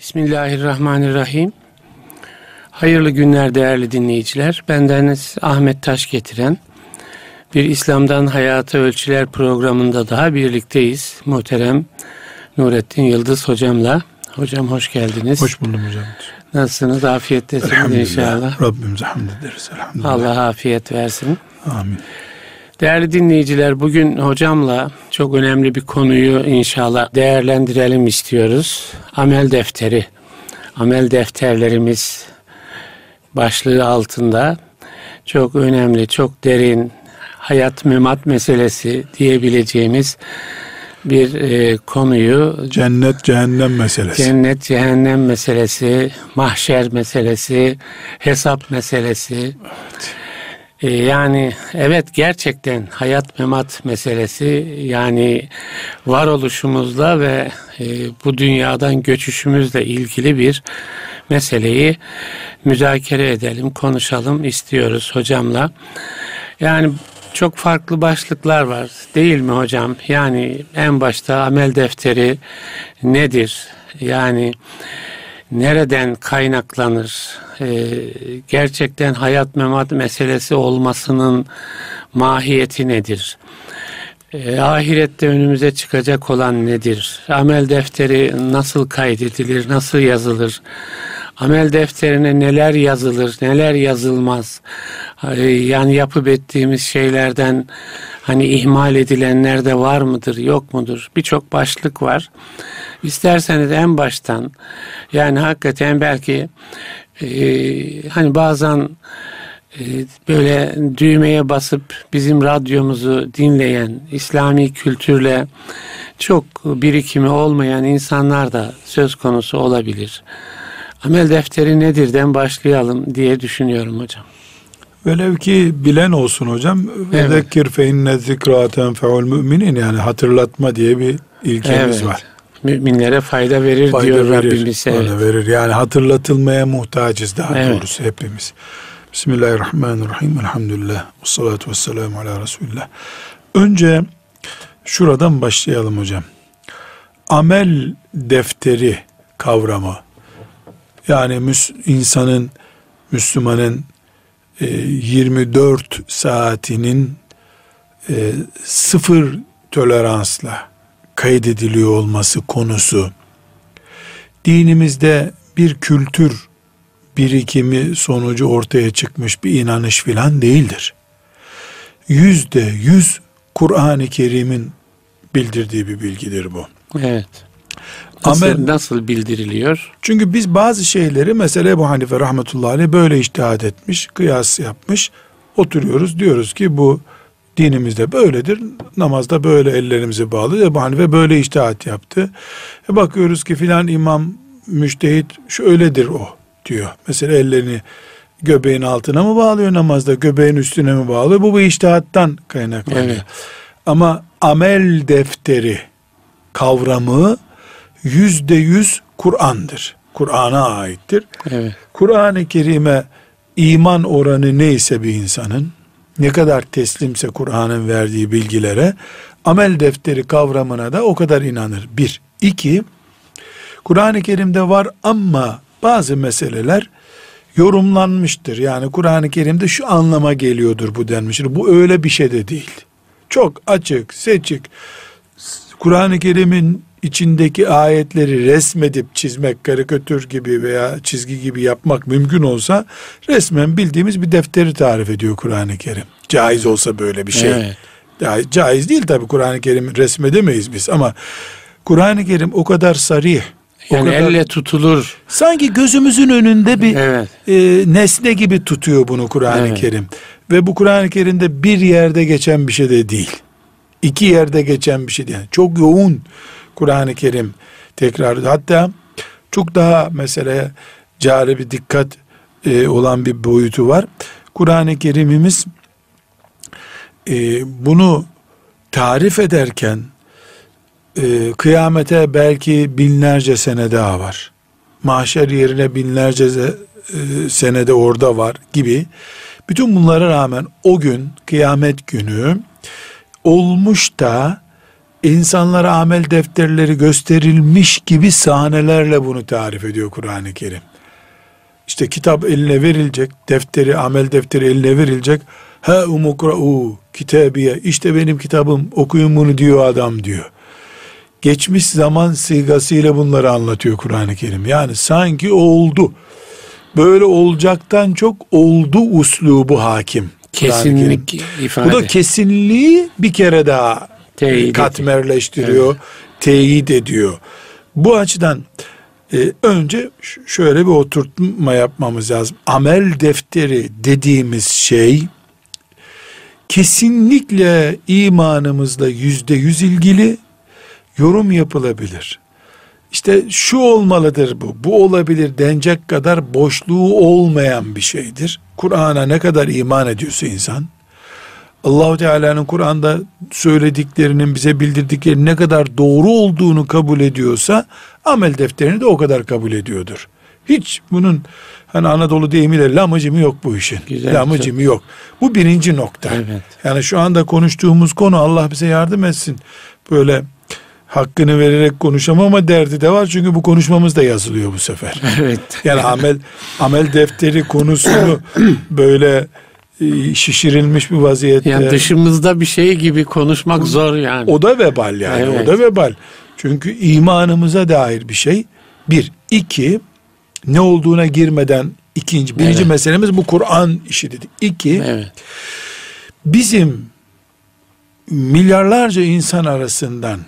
Bismillahirrahmanirrahim. Hayırlı günler değerli dinleyiciler. Bendeniz Ahmet Taş getiren bir İslam'dan Hayata Ölçüler programında daha birlikteyiz. Muhterem Nurettin Yıldız hocamla. Hocam hoş geldiniz. Hoş buldum hocam. Nasılsınız? Afiyettesiniz inşallah. Rabbimize hamd ederiz. Elhamdülillah. Allah afiyet versin. Amin. Değerli dinleyiciler bugün hocamla çok önemli bir konuyu inşallah değerlendirelim istiyoruz. Amel defteri. Amel defterlerimiz başlığı altında çok önemli, çok derin hayat memat meselesi diyebileceğimiz bir e, konuyu cennet cehennem meselesi. Cennet cehennem meselesi, mahşer meselesi, hesap meselesi. Evet. Ee, yani evet gerçekten hayat memat meselesi yani varoluşumuzla ve e, bu dünyadan göçüşümüzle ilgili bir meseleyi müzakere edelim, konuşalım istiyoruz hocamla. Yani çok farklı başlıklar var değil mi hocam? Yani en başta amel defteri nedir? Yani nereden kaynaklanır? Ee, gerçekten hayat memat meselesi olmasının mahiyeti nedir? Ee, ahirette önümüze çıkacak olan nedir? Amel defteri nasıl kaydedilir, nasıl yazılır? Amel defterine neler yazılır, neler yazılmaz? Ee, yani yapıp ettiğimiz şeylerden hani ihmal edilenler de var mıdır, yok mudur? Birçok başlık var. İsterseniz en baştan yani hakikaten belki e, hani bazen e, böyle düğmeye basıp bizim radyomuzu dinleyen İslami kültürle çok birikimi olmayan insanlar da söz konusu olabilir. Amel defteri nedirden başlayalım diye düşünüyorum hocam. Velev ki bilen olsun hocam. Evet. Zekir fe inne zikra tenfe'ul müminin yani hatırlatma diye bir ilkemiz evet. var müminlere fayda verir fayda diyor verir, Rabbimiz. Evet. verir. Yani hatırlatılmaya muhtacız daha evet. doğrusu hepimiz. Bismillahirrahmanirrahim. Elhamdülillah. Ve salatu ve selamu ala Resulullah. Önce şuradan başlayalım hocam. Amel defteri kavramı. Yani insanın, Müslümanın 24 e, saatinin e, sıfır toleransla kaydediliyor olması konusu dinimizde bir kültür birikimi sonucu ortaya çıkmış bir inanış filan değildir. Yüzde yüz Kur'an-ı Kerim'in bildirdiği bir bilgidir bu. Evet. Nasıl, Amel, nasıl bildiriliyor? Çünkü biz bazı şeyleri mesela bu Hanife rahmetullahi aleyh böyle iştihad etmiş, kıyas yapmış. Oturuyoruz diyoruz ki bu dinimizde böyledir. Namazda böyle ellerimizi bağlı. Ebu Hanife böyle iştihat yaptı. E bakıyoruz ki filan imam müştehit şöyledir o diyor. Mesela ellerini göbeğin altına mı bağlıyor namazda, göbeğin üstüne mi bağlıyor? Bu bir iştihattan kaynaklanıyor. Evet. Ama amel defteri kavramı yüzde yüz Kur'an'dır. Kur'an'a aittir. Evet. Kur'an-ı Kerim'e iman oranı neyse bir insanın ne kadar teslimse Kur'an'ın verdiği bilgilere amel defteri kavramına da o kadar inanır. Bir. iki Kur'an-ı Kerim'de var ama bazı meseleler yorumlanmıştır. Yani Kur'an-ı Kerim'de şu anlama geliyordur bu denmiştir. Bu öyle bir şey de değil. Çok açık, seçik. Kur'an-ı Kerim'in içindeki ayetleri resmedip çizmek, karikatür gibi veya çizgi gibi yapmak mümkün olsa resmen bildiğimiz bir defteri tarif ediyor Kur'an-ı Kerim. Caiz olsa böyle bir şey. Evet. Ya, caiz değil tabi Kur'an-ı Kerim resmedemeyiz biz ama Kur'an-ı Kerim o kadar sarih, yani o kadar, elle tutulur. Sanki gözümüzün önünde bir evet. e, nesne gibi tutuyor bunu Kur'an-ı evet. Kerim. Ve bu Kur'an-ı Kerim'de bir yerde geçen bir şey de değil. İki yerde geçen bir şey değil. çok yoğun Kur'an-ı Kerim tekrar hatta çok daha mesela cari bir dikkat e, olan bir boyutu var. Kur'an-ı Kerim'imiz e, bunu tarif ederken e, kıyamete belki binlerce sene daha var. Mahşer yerine binlerce e, sene de orada var gibi. Bütün bunlara rağmen o gün kıyamet günü olmuş da insanlara amel defterleri gösterilmiş gibi sahnelerle bunu tarif ediyor Kur'an-ı Kerim. İşte kitap eline verilecek, defteri, amel defteri eline verilecek. Ha umukra'u kitabiye, işte benim kitabım, okuyun bunu diyor adam diyor. Geçmiş zaman sigasıyla bunları anlatıyor Kur'an-ı Kerim. Yani sanki oldu. Böyle olacaktan çok oldu uslubu hakim. Kesinlik ifade. Bu da kesinliği bir kere daha Teyit katmerleştiriyor, evet. teyit ediyor. Bu açıdan e, önce şöyle bir oturtma yapmamız lazım. Amel defteri dediğimiz şey kesinlikle imanımızla yüzde yüz ilgili yorum yapılabilir. İşte şu olmalıdır bu, bu olabilir denecek kadar boşluğu olmayan bir şeydir. Kur'an'a ne kadar iman ediyorsa insan, Allahu Teala'nın Kur'an'da söylediklerinin bize bildirdikleri ne kadar doğru olduğunu kabul ediyorsa amel defterini de o kadar kabul ediyordur. Hiç bunun hani Anadolu deyimiyle lamıcımı yok bu işin. Güzel, lamıcımı yok. Bu birinci nokta. Evet. Yani şu anda konuştuğumuz konu Allah bize yardım etsin. Böyle hakkını vererek konuşamama derdi de var. Çünkü bu konuşmamız da yazılıyor bu sefer. Evet. Yani amel amel defteri konusunu böyle şişirilmiş bir vaziyette. Yani dışımızda bir şey gibi konuşmak zor yani. O da vebal yani. Evet. O da vebal. Çünkü imanımıza dair bir şey. Bir. iki ne olduğuna girmeden ikinci. Birinci evet. meselemiz bu Kur'an işi dedik. İki. Evet. Bizim milyarlarca insan arasından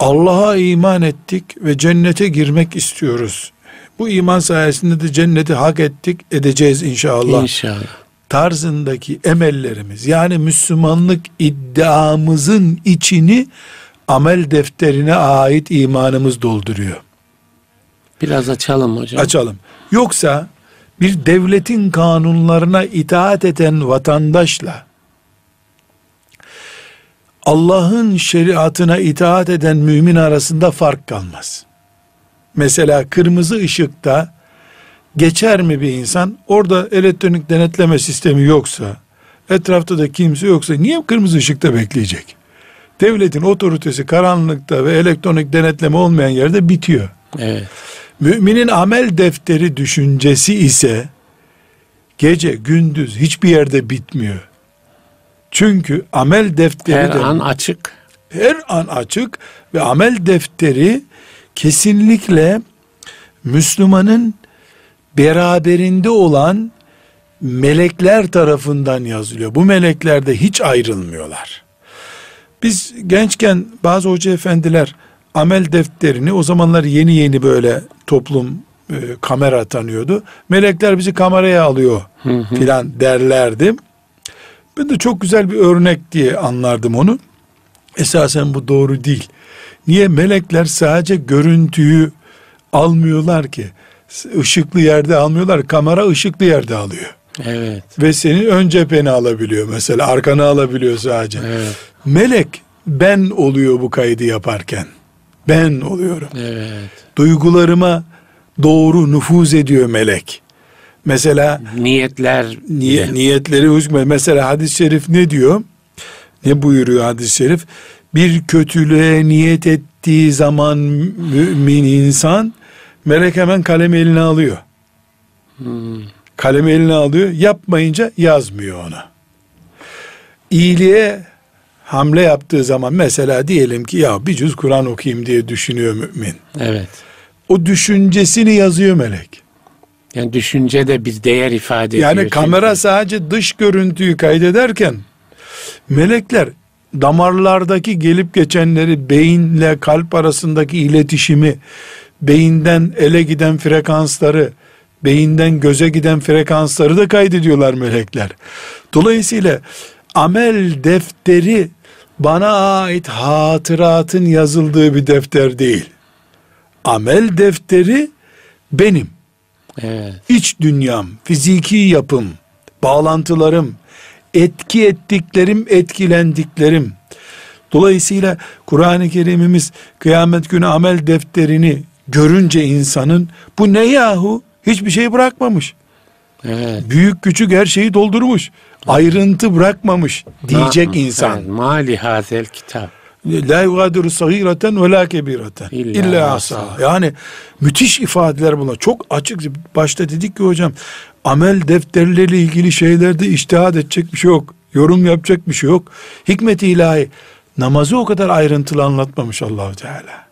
Allah'a iman ettik ve cennete girmek istiyoruz. Bu iman sayesinde de cenneti hak ettik, edeceğiz inşallah. İnşallah tarzındaki emellerimiz yani Müslümanlık iddiamızın içini amel defterine ait imanımız dolduruyor. Biraz açalım hocam. Açalım. Yoksa bir devletin kanunlarına itaat eden vatandaşla Allah'ın şeriatına itaat eden mümin arasında fark kalmaz. Mesela kırmızı ışıkta geçer mi bir insan? Orada elektronik denetleme sistemi yoksa, etrafta da kimse yoksa niye kırmızı ışıkta bekleyecek? Devletin otoritesi karanlıkta ve elektronik denetleme olmayan yerde bitiyor. Evet. Müminin amel defteri düşüncesi ise gece gündüz hiçbir yerde bitmiyor. Çünkü amel defteri her de, an açık. Her an açık ve amel defteri kesinlikle Müslümanın beraberinde olan melekler tarafından yazılıyor. Bu melekler de hiç ayrılmıyorlar. Biz gençken bazı hoca efendiler amel defterini o zamanlar yeni yeni böyle toplum e, kamera tanıyordu. Melekler bizi kameraya alıyor filan derlerdi. Ben de çok güzel bir örnek diye anlardım onu. Esasen bu doğru değil. Niye melekler sadece görüntüyü almıyorlar ki? Işıklı yerde almıyorlar. Kamera ışıklı yerde alıyor. Evet. Ve senin ön cepheni alabiliyor mesela. Arkanı alabiliyor sadece. Evet. Melek ben oluyor bu kaydı yaparken. Ben oluyorum. Evet. Duygularıma doğru nüfuz ediyor melek. Mesela niyetler niye, niyetleri hükmet. Mesela hadis-i şerif ne diyor? Ne buyuruyor hadis-i şerif? Bir kötülüğe niyet ettiği zaman mümin insan Melek hemen kalemi eline alıyor. Hmm. Kalemi eline alıyor. Yapmayınca yazmıyor ona. İyiliğe hamle yaptığı zaman mesela diyelim ki ya bir cüz Kur'an okuyayım diye düşünüyor mümin. Evet. O düşüncesini yazıyor melek. Yani düşünce de bir değer ifade ediyor. Yani kamera çünkü. sadece dış görüntüyü kaydederken melekler damarlardaki gelip geçenleri beyinle kalp arasındaki iletişimi beyinden ele giden frekansları, beyinden göze giden frekansları da kaydediyorlar melekler. Dolayısıyla amel defteri bana ait hatıratın yazıldığı bir defter değil. Amel defteri benim. Evet. İç dünyam, fiziki yapım, bağlantılarım, etki ettiklerim, etkilendiklerim. Dolayısıyla Kur'an-ı Kerim'imiz kıyamet günü amel defterini görünce insanın bu ne yahu hiçbir şey bırakmamış. Evet. Büyük küçük her şeyi doldurmuş. Ayrıntı bırakmamış diyecek Ma, insan. Evet, mali hazel kitap. La yugadiru sagireten ve la kebireten İlla illa asa. Yani müthiş ifadeler bunlar. Çok açık. Başta dedik ki hocam amel defterleriyle ilgili şeylerde iştihad edecek bir şey yok. Yorum yapacak bir şey yok. Hikmet-i ilahi namazı o kadar ayrıntılı anlatmamış Allahu Teala.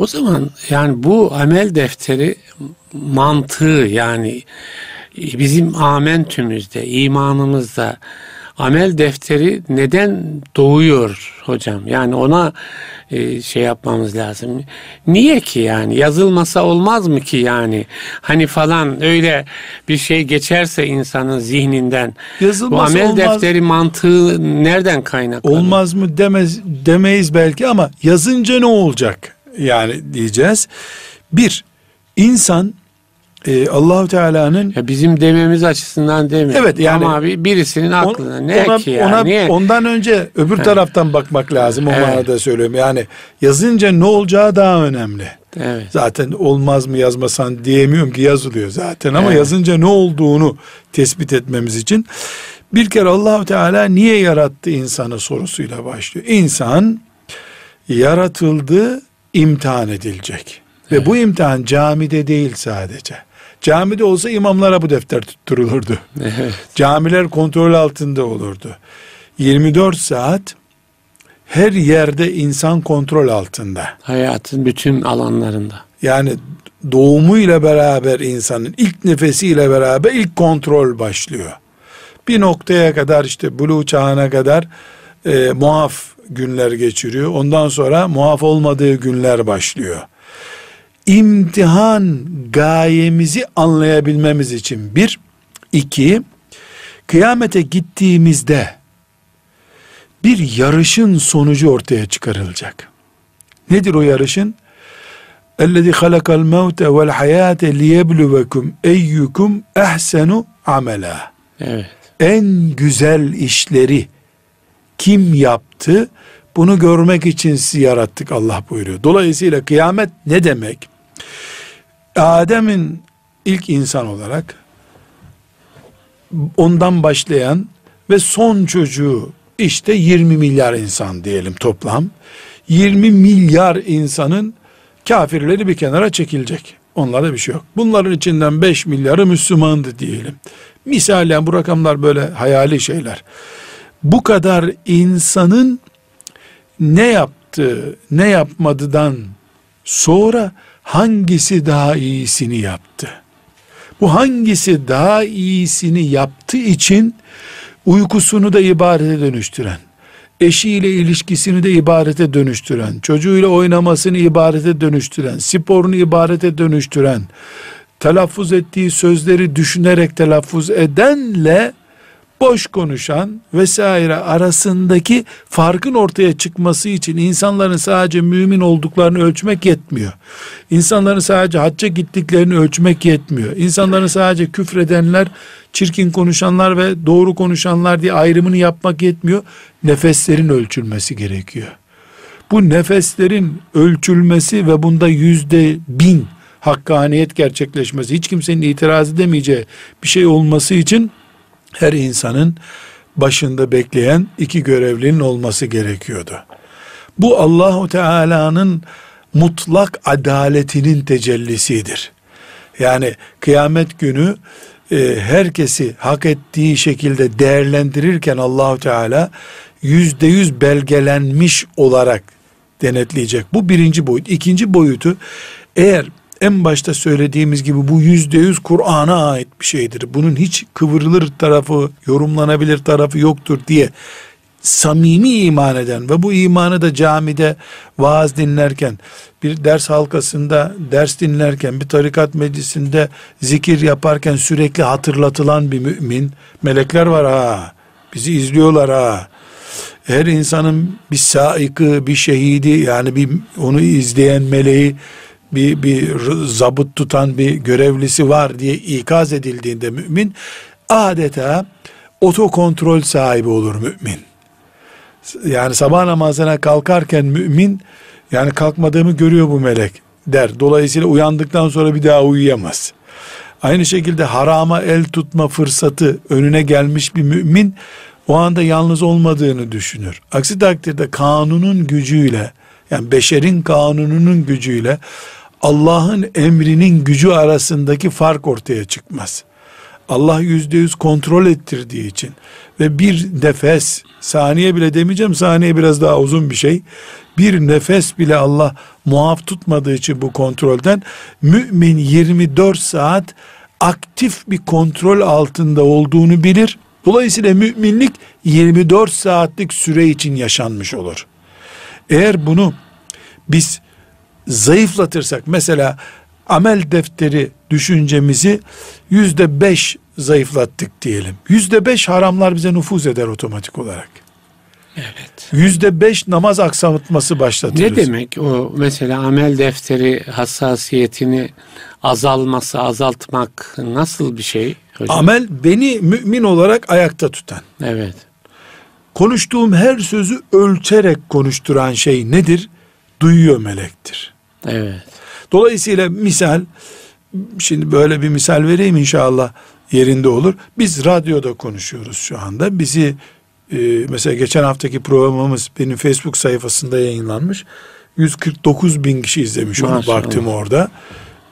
O zaman yani bu amel defteri mantığı yani bizim amentümüzde, imanımızda amel defteri neden doğuyor hocam? Yani ona e, şey yapmamız lazım. Niye ki yani yazılmasa olmaz mı ki yani? Hani falan öyle bir şey geçerse insanın zihninden Yazılması bu amel olmaz. defteri mantığı nereden kaynaklanıyor? Olmaz mı demez demeyiz belki ama yazınca ne olacak? Yani diyeceğiz. Bir, insan e, Allahu Teala'nın Ya bizim dememiz açısından demiyorum. Evet, yani- Ama bir, birisinin aklına ne ona, ki ya? ona- Niye? ondan önce öbür taraftan bakmak lazım o Evet. manada söylüyorum. Yani yazınca ne olacağı daha önemli. Evet. Zaten olmaz mı yazmasan diyemiyorum ki yazılıyor zaten ama Evet. yazınca ne olduğunu tespit etmemiz için bir kere Allahu Teala niye yarattı insanı sorusuyla başlıyor. İnsan yaratıldı, imtihan edilecek. Ve bu imtihan camide değil sadece. Camide olsa imamlara bu defter tutturulurdu. Evet. Camiler kontrol altında olurdu. 24 saat her yerde insan kontrol altında. Hayatın bütün alanlarında. Yani doğumuyla beraber insanın ilk nefesiyle beraber ilk kontrol başlıyor. Bir noktaya kadar işte buluğ çağına kadar e, muaf günler geçiriyor. Ondan sonra muaf olmadığı günler başlıyor. İmtihan gayemizi anlayabilmemiz için bir, iki, kıyamete gittiğimizde bir yarışın sonucu ortaya çıkarılacak. Nedir o yarışın? اَلَّذِي خَلَقَ الْمَوْتَ وَالْحَيَاةَ لِيَبْلُوَكُمْ اَيُّكُمْ اَحْسَنُ عَمَلًا Evet. En güzel işleri kim yaptı? bunu görmek için sizi yarattık Allah buyuruyor. Dolayısıyla kıyamet ne demek? Adem'in ilk insan olarak ondan başlayan ve son çocuğu işte 20 milyar insan diyelim toplam. 20 milyar insanın kafirleri bir kenara çekilecek. Onlarda bir şey yok. Bunların içinden 5 milyarı Müslümandı diyelim. Misalen bu rakamlar böyle hayali şeyler. Bu kadar insanın ne yaptı, ne yapmadıdan sonra hangisi daha iyisini yaptı? Bu hangisi daha iyisini yaptığı için uykusunu da ibadete dönüştüren, eşiyle ilişkisini de ibadete dönüştüren, çocuğuyla oynamasını ibadete dönüştüren, sporunu ibadete dönüştüren, telaffuz ettiği sözleri düşünerek telaffuz edenle boş konuşan vesaire arasındaki farkın ortaya çıkması için insanların sadece mümin olduklarını ölçmek yetmiyor. İnsanların sadece hacca gittiklerini ölçmek yetmiyor. İnsanların sadece küfredenler, çirkin konuşanlar ve doğru konuşanlar diye ayrımını yapmak yetmiyor. Nefeslerin ölçülmesi gerekiyor. Bu nefeslerin ölçülmesi ve bunda yüzde bin hakkaniyet gerçekleşmesi, hiç kimsenin itiraz edemeyeceği bir şey olması için her insanın başında bekleyen iki görevlinin olması gerekiyordu. Bu Allahu Teala'nın mutlak adaletinin tecellisidir. Yani kıyamet günü e, herkesi hak ettiği şekilde değerlendirirken Allahu Teala yüzde yüz belgelenmiş olarak denetleyecek. Bu birinci boyut. İkinci boyutu eğer en başta söylediğimiz gibi bu yüzde yüz Kur'an'a ait bir şeydir. Bunun hiç kıvrılır tarafı, yorumlanabilir tarafı yoktur diye samimi iman eden ve bu imanı da camide vaaz dinlerken, bir ders halkasında ders dinlerken, bir tarikat meclisinde zikir yaparken sürekli hatırlatılan bir mümin, melekler var ha, bizi izliyorlar ha, her insanın bir saikı, bir şehidi yani bir onu izleyen meleği bir, bir zabıt tutan bir görevlisi var diye ikaz edildiğinde mümin adeta otokontrol sahibi olur mümin. Yani sabah namazına kalkarken mümin yani kalkmadığımı görüyor bu melek der. Dolayısıyla uyandıktan sonra bir daha uyuyamaz. Aynı şekilde harama el tutma fırsatı önüne gelmiş bir mümin o anda yalnız olmadığını düşünür. Aksi takdirde kanunun gücüyle yani beşerin kanununun gücüyle Allah'ın emrinin gücü arasındaki fark ortaya çıkmaz. Allah yüzde yüz kontrol ettirdiği için ve bir nefes saniye bile demeyeceğim saniye biraz daha uzun bir şey bir nefes bile Allah muaf tutmadığı için bu kontrolden mümin 24 saat aktif bir kontrol altında olduğunu bilir. Dolayısıyla müminlik 24 saatlik süre için yaşanmış olur. Eğer bunu biz zayıflatırsak mesela amel defteri düşüncemizi yüzde beş zayıflattık diyelim. Yüzde beş haramlar bize nüfuz eder otomatik olarak. Evet. Yüzde beş namaz aksamitması başlatırız. Ne demek o mesela amel defteri hassasiyetini azalması, azaltmak nasıl bir şey hocam? Amel beni mümin olarak ayakta tutan. Evet. Konuştuğum her sözü ölçerek konuşturan şey nedir? Duyuyor melektir. Evet. Dolayısıyla misal şimdi böyle bir misal vereyim inşallah yerinde olur. Biz radyoda konuşuyoruz şu anda. Bizi e, mesela geçen haftaki programımız benim Facebook sayfasında yayınlanmış. 149 bin kişi izlemiş onu baktım orada.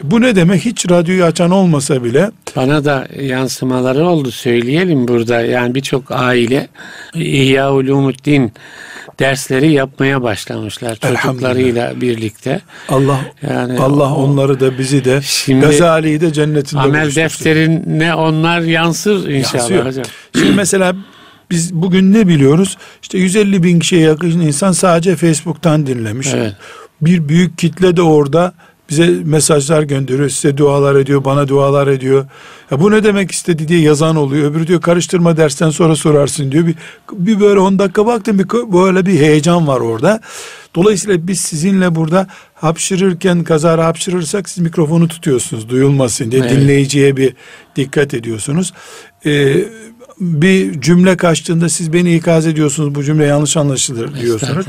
Bu ne demek? Hiç radyoyu açan olmasa bile. Bana da yansımaları oldu söyleyelim burada. Yani birçok aile İhya Ulumuddin dersleri yapmaya başlamışlar çocuklarıyla birlikte. Allah yani Allah o, onları da bizi de şimdi Gazali'yi de cennetinde Amel defterine onlar yansır inşallah Yansıyor. hocam. Şimdi mesela biz bugün ne biliyoruz? İşte 150 bin kişiye yakın insan sadece Facebook'tan dinlemiş. Evet. Bir büyük kitle de orada bize mesajlar gönderiyor, size dualar ediyor, bana dualar ediyor. Ya bu ne demek istedi diye yazan oluyor. Öbürü diyor karıştırma dersten sonra sorarsın diyor. Bir, bir böyle 10 dakika baktım bir böyle bir heyecan var orada. Dolayısıyla biz sizinle burada hapşırırken kazara hapşırırsak siz mikrofonu tutuyorsunuz duyulmasın diye evet. dinleyiciye bir dikkat ediyorsunuz. Ee, bir cümle kaçtığında siz beni ikaz ediyorsunuz bu cümle yanlış anlaşılır diyorsunuz.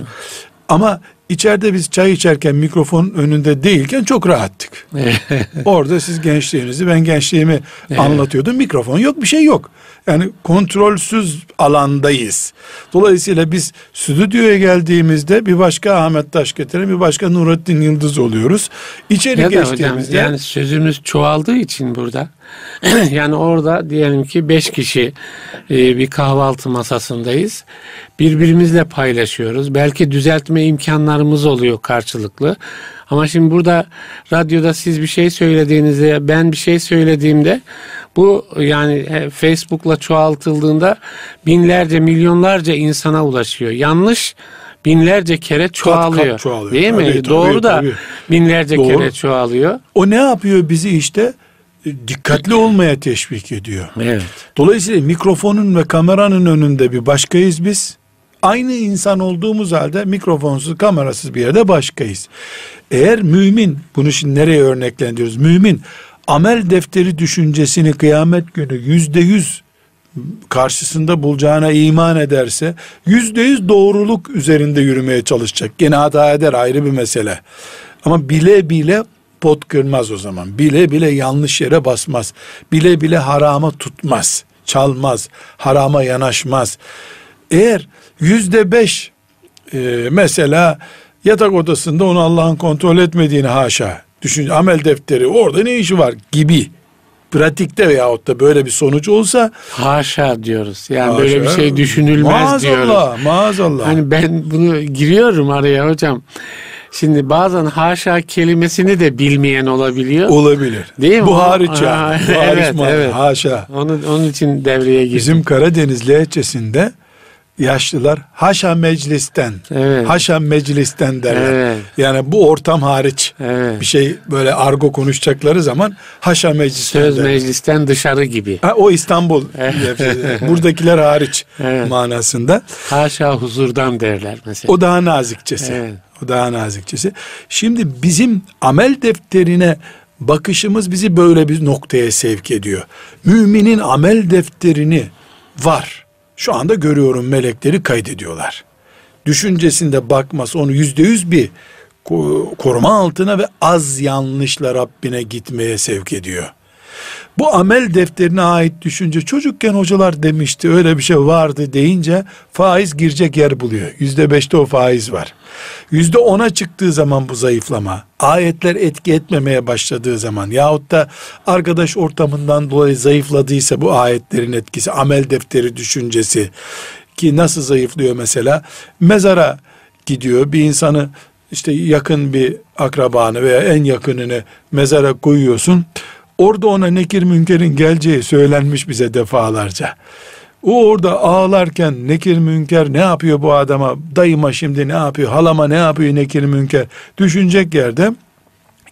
Ama içeride biz çay içerken mikrofon önünde değilken çok rahattık. Orada siz gençliğinizi ben gençliğimi anlatıyordum. Mikrofon yok bir şey yok. Yani kontrolsüz alandayız. Dolayısıyla biz stüdyoya geldiğimizde bir başka Ahmet Taş getiren bir başka Nurettin Yıldız oluyoruz. İçeri ya geçtiğimizde. Hocam, yani sözümüz çoğaldığı için burada yani orada diyelim ki beş kişi e, bir kahvaltı masasındayız. Birbirimizle paylaşıyoruz. Belki düzeltme imkanlarımız oluyor karşılıklı. Ama şimdi burada radyoda siz bir şey söylediğinizde ben bir şey söylediğimde bu yani Facebook'la çoğaltıldığında binlerce milyonlarca insana ulaşıyor. Yanlış binlerce kere çoğalıyor. Kat kat çoğalıyor. Değil mi? Tabii, Doğru tabii, da tabii. binlerce Doğru. kere çoğalıyor. O ne yapıyor bizi işte? Dikkatli olmaya teşvik ediyor. Evet. Dolayısıyla mikrofonun ve kameranın önünde bir başkayız biz. Aynı insan olduğumuz halde mikrofonsuz, kamerasız bir yerde başkayız. Eğer mümin, bunu şimdi nereye örneklendiriyoruz? Mümin amel defteri düşüncesini kıyamet günü yüzde yüz karşısında bulacağına iman ederse yüzde yüz doğruluk üzerinde yürümeye çalışacak. Gene hata eder ayrı bir mesele. Ama bile bile pot kırmaz o zaman. Bile bile yanlış yere basmaz. Bile bile harama tutmaz. Çalmaz. Harama yanaşmaz. Eğer yüzde beş e, mesela yatak odasında onu Allah'ın kontrol etmediğini haşa düşün amel defteri orada ne işi var gibi pratikte veyahut da böyle bir sonuç olsa haşa diyoruz. Yani haşa, böyle bir şey düşünülmez maazallah, diyoruz. Maazallah, maazallah. Hani ben bunu giriyorum araya hocam. Şimdi bazen haşa kelimesini de bilmeyen olabiliyor. Olabilir. Değil mi? Bu hariç ya. Bu evet, evet. Haşa. Onun, onun için devreye girdim. Bizim Karadeniz lehçesinde yaşlılar haşa meclisten, evet. haşa meclisten derler. Evet. Yani bu ortam hariç evet. bir şey böyle argo konuşacakları zaman haşa meclisten Söz derler. meclisten dışarı gibi. Ha, o İstanbul. Buradakiler hariç evet. manasında. Haşa huzurdan derler mesela. O daha nazikçesi. Evet. O daha nazikçesi. Şimdi bizim amel defterine bakışımız bizi böyle bir noktaya sevk ediyor. Müminin amel defterini var şu anda görüyorum melekleri kaydediyorlar. Düşüncesinde bakması onu yüzde yüz bir koruma altına ve az yanlışla Rabbine gitmeye sevk ediyor. Bu amel defterine ait düşünce çocukken hocalar demişti öyle bir şey vardı deyince faiz girecek yer buluyor. Yüzde beşte o faiz var. Yüzde ona çıktığı zaman bu zayıflama, ayetler etki etmemeye başladığı zaman yahut da arkadaş ortamından dolayı zayıfladıysa bu ayetlerin etkisi, amel defteri düşüncesi ki nasıl zayıflıyor mesela? Mezara gidiyor bir insanı işte yakın bir akrabanı veya en yakınını mezara koyuyorsun. Orada ona nekir münkerin geleceği söylenmiş bize defalarca. O orada ağlarken nekir münker ne yapıyor bu adama? Dayıma şimdi ne yapıyor? Halama ne yapıyor nekir münker? Düşünecek yerde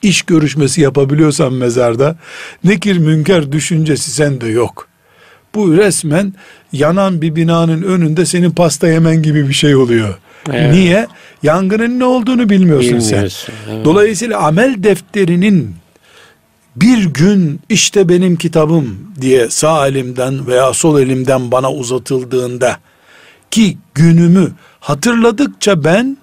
iş görüşmesi yapabiliyorsan mezarda nekir münker düşüncesi sende yok. Bu resmen yanan bir binanın önünde senin pasta yemen gibi bir şey oluyor. Evet. Niye? Yangının ne olduğunu bilmiyorsun sen. Evet. Dolayısıyla amel defterinin bir gün işte benim kitabım diye sağ elimden veya sol elimden bana uzatıldığında ki günümü hatırladıkça ben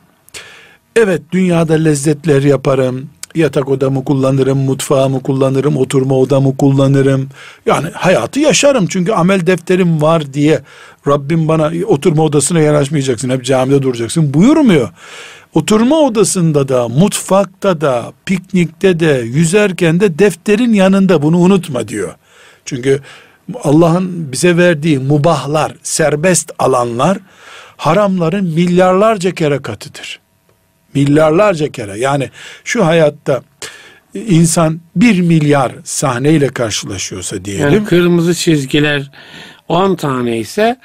evet dünyada lezzetler yaparım, yatak odamı kullanırım, mutfağımı kullanırım, oturma odamı kullanırım. Yani hayatı yaşarım çünkü amel defterim var diye Rabbim bana oturma odasına yanaşmayacaksın, hep camide duracaksın buyurmuyor. Oturma odasında da, mutfakta da, piknikte de, yüzerken de defterin yanında bunu unutma diyor. Çünkü Allah'ın bize verdiği mubahlar, serbest alanlar haramların milyarlarca kere katıdır. Milyarlarca kere. Yani şu hayatta insan bir milyar sahneyle karşılaşıyorsa diyelim. Yani kırmızı çizgiler 10 tane ise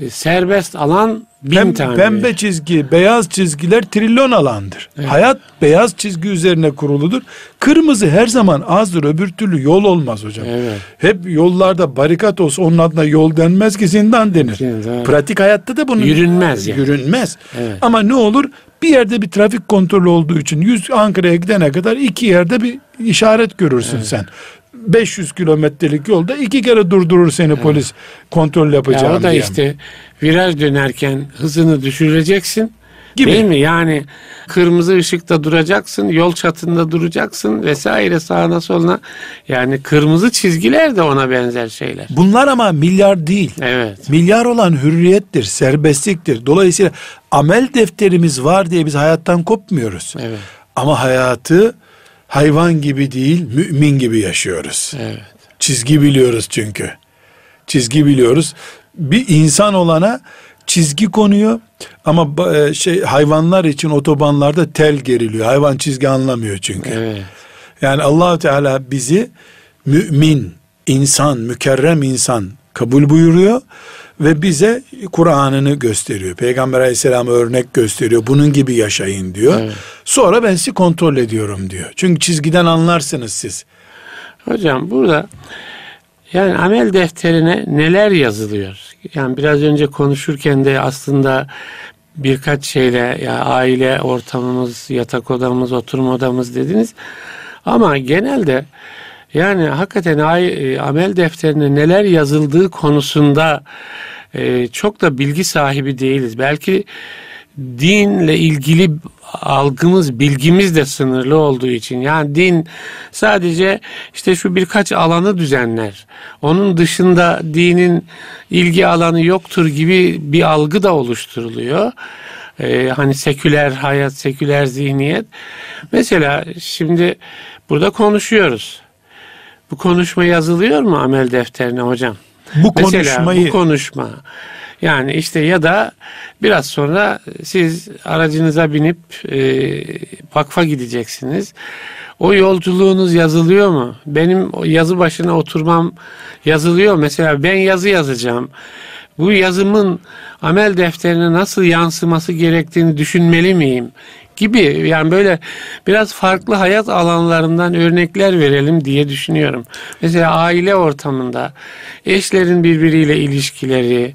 e, serbest alan bin Pem, tane. Pembe çizgi, beyaz çizgiler trilyon alandır. Evet. Hayat beyaz çizgi üzerine kuruludur. Kırmızı her zaman azdır öbür türlü yol olmaz hocam. Evet. Hep yollarda barikat olsa onun adına yol denmez ki zindan denir. Evet. Pratik hayatta da bunun yürünmez. Yani. Yürünmez. Evet. Ama ne olur bir yerde bir trafik kontrolü olduğu için 100 Ankara'ya gidene kadar iki yerde bir işaret görürsün evet. sen. 500 kilometrelik yolda iki kere durdurur seni evet. polis kontrol yapacağım ya o da diye. işte viraj dönerken hızını düşüreceksin. Gibi. Değil mi? Yani kırmızı ışıkta duracaksın, yol çatında duracaksın vesaire sağına soluna. Yani kırmızı çizgiler de ona benzer şeyler. Bunlar ama milyar değil. Evet. Milyar olan hürriyettir, serbestliktir. Dolayısıyla amel defterimiz var diye biz hayattan kopmuyoruz. Evet. Ama hayatı hayvan gibi değil, mümin gibi yaşıyoruz. Evet. Çizgi biliyoruz çünkü. Çizgi biliyoruz. Bir insan olana çizgi konuyor ama e, şey hayvanlar için otobanlarda tel geriliyor. Hayvan çizgi anlamıyor çünkü. Evet. Yani allah Teala bizi mümin, insan, mükerrem insan kabul buyuruyor ve bize Kur'an'ını gösteriyor. Peygamber aleyhisselam örnek gösteriyor. Bunun gibi yaşayın diyor. Evet. Sonra ben sizi kontrol ediyorum diyor. Çünkü çizgiden anlarsınız siz. Hocam burada yani amel defterine neler yazılıyor? Yani biraz önce konuşurken de aslında birkaç şeyle ya aile ortamımız, yatak odamız, oturma odamız dediniz. Ama genelde yani hakikaten e, amel defterine neler yazıldığı konusunda e, çok da bilgi sahibi değiliz. Belki dinle ilgili algımız, bilgimiz de sınırlı olduğu için yani din sadece işte şu birkaç alanı düzenler. Onun dışında dinin ilgi alanı yoktur gibi bir algı da oluşturuluyor. Ee, hani seküler hayat, seküler zihniyet. Mesela şimdi burada konuşuyoruz. Bu konuşma yazılıyor mu amel defterine hocam? Bu Mesela konuşmayı bu konuşma yani işte ya da biraz sonra siz aracınıza binip e, vakfa gideceksiniz. O yolculuğunuz yazılıyor mu? Benim yazı başına oturmam yazılıyor. Mesela ben yazı yazacağım. Bu yazımın amel defterine nasıl yansıması gerektiğini düşünmeli miyim? Gibi yani böyle biraz farklı hayat alanlarından örnekler verelim diye düşünüyorum. Mesela aile ortamında eşlerin birbiriyle ilişkileri,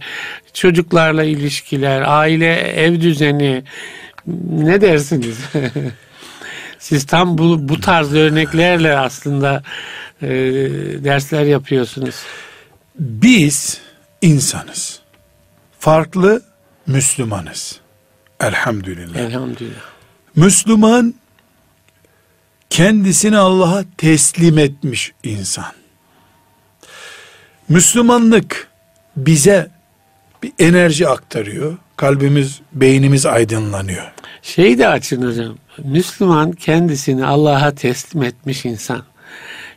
çocuklarla ilişkiler, aile ev düzeni ne dersiniz? Siz tam bu, bu tarz örneklerle aslında e, dersler yapıyorsunuz. Biz insanız. Farklı Müslümanız. Elhamdülillah. Elhamdülillah. Müslüman kendisini Allah'a teslim etmiş insan. Müslümanlık bize bir enerji aktarıyor. Kalbimiz, beynimiz aydınlanıyor. Şeyi de açın hocam. Müslüman kendisini Allah'a teslim etmiş insan.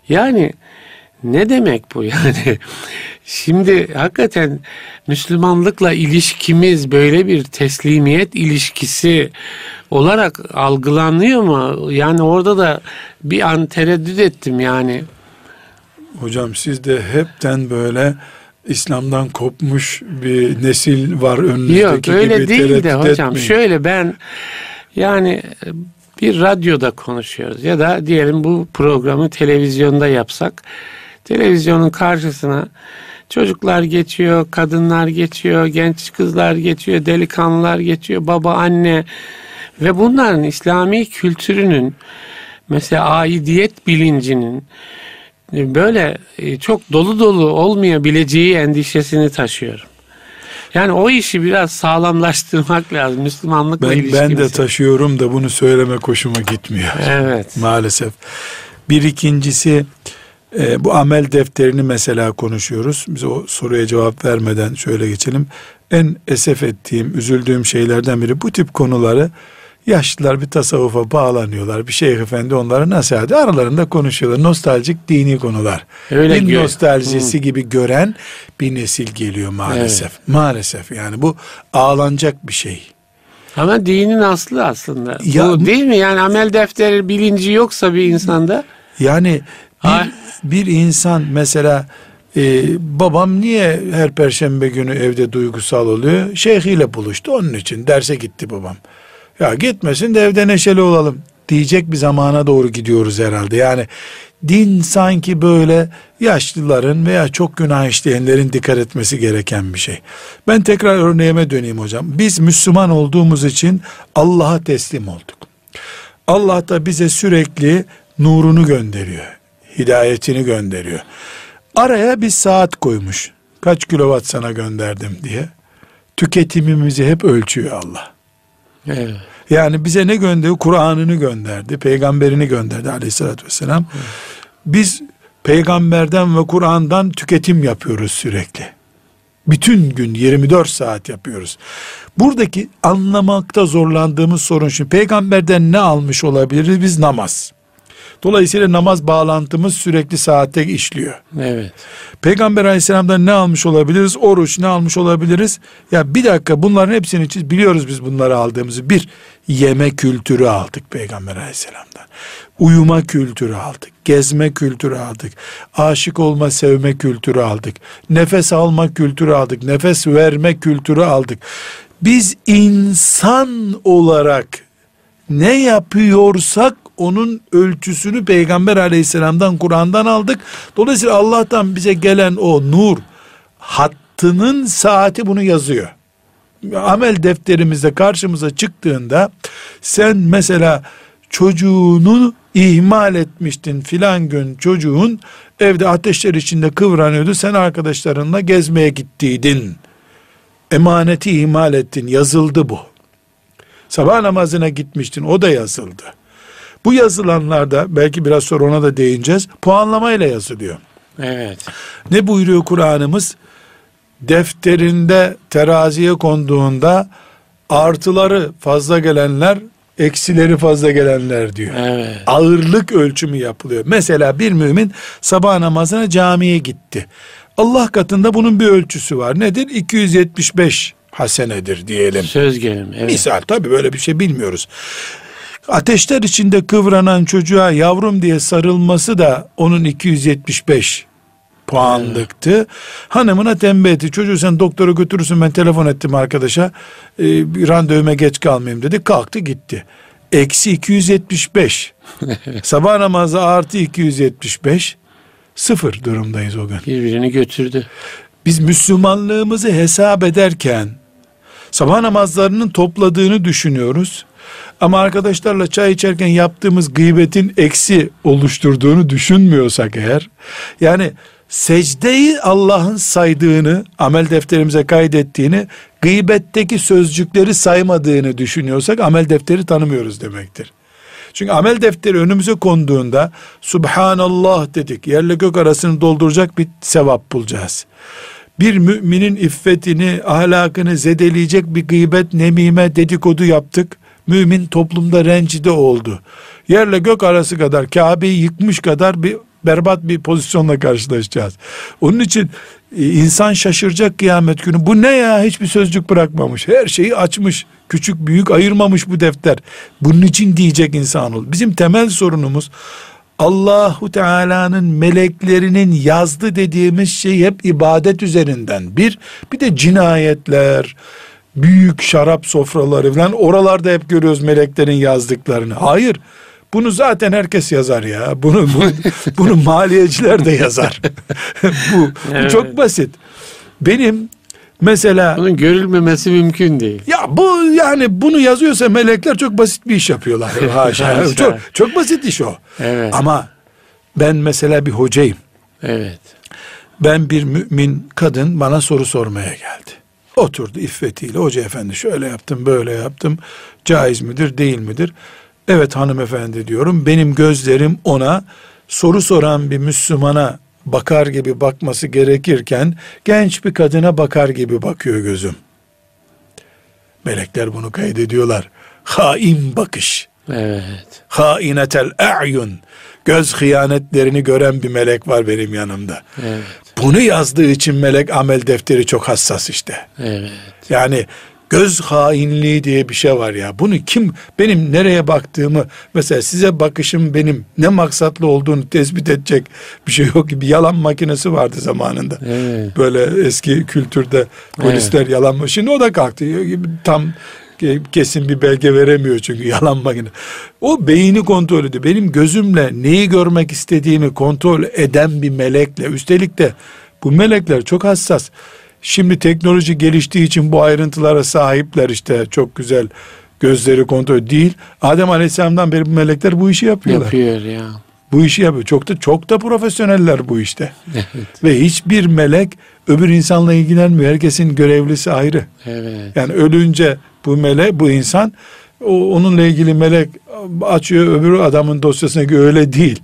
Yani ne demek bu yani? Şimdi hakikaten Müslümanlıkla ilişkimiz böyle bir teslimiyet ilişkisi olarak algılanıyor mu? Yani orada da bir an tereddüt ettim yani. Hocam siz de hepten böyle İslam'dan kopmuş bir nesil var önünüzdeki Yok öyle gibi değil de hocam. etmeyin. Şöyle ben yani bir radyoda konuşuyoruz ya da diyelim bu programı televizyonda yapsak televizyonun karşısına çocuklar geçiyor, kadınlar geçiyor, genç kızlar geçiyor, delikanlılar geçiyor, baba, anne ve bunların İslami kültürünün mesela aidiyet bilincinin böyle e, çok dolu dolu olmayabileceği endişesini taşıyorum. Yani o işi biraz sağlamlaştırmak lazım Müslümanlıkla Ben, ilişkimizi. ben de taşıyorum da bunu söyleme hoşuma gitmiyor. Evet. Maalesef. Bir ikincisi e, bu amel defterini mesela konuşuyoruz. Biz o soruya cevap vermeden şöyle geçelim. En esef ettiğim, üzüldüğüm şeylerden biri bu tip konuları yaşlılar bir tasavvufa bağlanıyorlar. Bir şeyh efendi onlara nasihat. Aralarında konuşuyorlar. Nostaljik dini konular. Öyle Din gö- nostaljisi gibi gören bir nesil geliyor maalesef. Maalesef yani bu ağlanacak bir şey. Ama dinin aslı aslında. Ya- Bu değil mi? Yani amel defteri bilinci yoksa bir insanda Yani Ay. Bir, insan mesela e, babam niye her perşembe günü evde duygusal oluyor? Şeyhiyle buluştu onun için derse gitti babam. Ya gitmesin de evde neşeli olalım diyecek bir zamana doğru gidiyoruz herhalde. Yani din sanki böyle yaşlıların veya çok günah işleyenlerin dikkat etmesi gereken bir şey. Ben tekrar örneğime döneyim hocam. Biz Müslüman olduğumuz için Allah'a teslim olduk. Allah da bize sürekli nurunu gönderiyor. Hidayetini gönderiyor. Araya bir saat koymuş. Kaç kilowatt sana gönderdim diye. Tüketimimizi hep ölçüyor Allah. evet. Yani bize ne gönderdi? Kur'an'ını gönderdi. Peygamberini gönderdi aleyhissalatü vesselam. Biz peygamberden ve Kur'an'dan tüketim yapıyoruz sürekli. Bütün gün 24 saat yapıyoruz. Buradaki anlamakta zorlandığımız sorun şu. Peygamberden ne almış olabiliriz? Biz namaz. Dolayısıyla namaz bağlantımız sürekli saatte işliyor. evet. Peygamber aleyhisselamdan ne almış olabiliriz? Oruç ne almış olabiliriz? Ya bir dakika bunların hepsini için biliyoruz biz bunları aldığımızı. Bir, yeme kültürü aldık Peygamber aleyhisselamdan. Uyuma kültürü aldık. Gezme kültürü aldık. Aşık olma, sevme kültürü aldık. Nefes alma kültürü aldık. Nefes verme kültürü aldık. Biz insan olarak ne yapıyorsak onun ölçüsünü Peygamber aleyhisselamdan Kur'an'dan aldık. Dolayısıyla Allah'tan bize gelen o nur hattının saati bunu yazıyor. Amel defterimizde karşımıza çıktığında sen mesela çocuğunu ihmal etmiştin filan gün çocuğun evde ateşler içinde kıvranıyordu sen arkadaşlarınla gezmeye gittiydin emaneti ihmal ettin yazıldı bu sabah namazına gitmiştin o da yazıldı bu yazılanlarda belki biraz sonra ona da değineceğiz puanlamayla yazılıyor Evet. ne buyuruyor Kur'an'ımız defterinde teraziye konduğunda artıları fazla gelenler eksileri fazla gelenler diyor Evet. ağırlık ölçümü yapılıyor. Mesela bir mümin sabah namazına camiye gitti. Allah katında bunun bir ölçüsü var. Nedir? 275 hasenedir diyelim. Söz gelimi. Evet. Misal tabii böyle bir şey bilmiyoruz. Ateşler içinde kıvranan çocuğa yavrum diye sarılması da onun 275 puanlıktı. Hanımına tembih etti. Çocuğu sen doktora götürürsün ben telefon ettim arkadaşa. Ee, bir randevuma geç kalmayayım dedi. Kalktı gitti. Eksi 275. Sabah namazı artı 275. Sıfır durumdayız o gün. Birbirini götürdü. Biz Müslümanlığımızı hesap ederken sabah namazlarının topladığını düşünüyoruz. Ama arkadaşlarla çay içerken yaptığımız gıybetin eksi oluşturduğunu düşünmüyorsak eğer yani secdeyi Allah'ın saydığını amel defterimize kaydettiğini gıybetteki sözcükleri saymadığını düşünüyorsak amel defteri tanımıyoruz demektir. Çünkü amel defteri önümüze konduğunda Subhanallah dedik. Yerle gök arasını dolduracak bir sevap bulacağız. Bir müminin iffetini, ahlakını zedeleyecek bir gıybet, nemime, dedikodu yaptık. Mümin toplumda rencide oldu. Yerle gök arası kadar Kabe'yi yıkmış kadar bir berbat bir pozisyonla karşılaşacağız. Onun için e, insan şaşıracak kıyamet günü. Bu ne ya? Hiçbir sözcük bırakmamış. Her şeyi açmış. Küçük büyük ayırmamış bu defter. Bunun için diyecek insan ol. Bizim temel sorunumuz Allahu Teala'nın meleklerinin yazdı dediğimiz şey hep ibadet üzerinden. Bir, bir de cinayetler, büyük şarap sofraları falan oralarda hep görüyoruz meleklerin yazdıklarını. Hayır. Bunu zaten herkes yazar ya. Bunu bunu, bunu maliyeciler de yazar. bu, evet. bu çok basit. Benim mesela bunun görülmemesi mümkün değil. Ya bu yani bunu yazıyorsa melekler çok basit bir iş yapıyorlar. Haşa. çok çok basit iş o. Evet. Ama ben mesela bir hocayım. Evet. Ben bir mümin kadın bana soru sormaya geldi. Oturdu iffetiyle hoca efendi şöyle yaptım böyle yaptım. Caiz midir değil midir? Evet hanımefendi diyorum. Benim gözlerim ona soru soran bir Müslümana bakar gibi bakması gerekirken genç bir kadına bakar gibi bakıyor gözüm. Melekler bunu kaydediyorlar. Hain bakış. Evet. Hainetel a'yun. Göz hıyanetlerini gören bir melek var benim yanımda. Evet. Bunu yazdığı için melek amel defteri çok hassas işte. Evet. Yani göz hainliği diye bir şey var ya. Bunu kim benim nereye baktığımı mesela size bakışım benim ne maksatlı olduğunu tespit edecek bir şey yok gibi yalan makinesi vardı zamanında. Evet. Böyle eski kültürde polisler evet. yalan şimdi o da kalktı. Tam kesin bir belge veremiyor çünkü yalan makine. O beyni kontrol ediyor. Benim gözümle neyi görmek istediğimi kontrol eden bir melekle üstelik de bu melekler çok hassas. Şimdi teknoloji geliştiği için bu ayrıntılara sahipler işte çok güzel gözleri kontrol değil. Adem Aleyhisselam'dan beri bu melekler bu işi yapıyorlar. Yapıyor ya. Bu işi yapıyor. Çok da çok da profesyoneller bu işte. Evet. Ve hiçbir melek öbür insanla ilgilenmiyor. Herkesin görevlisi ayrı. Evet. Yani ölünce bu melek, bu insan o, onunla ilgili melek açıyor öbür adamın dosyasına öyle değil.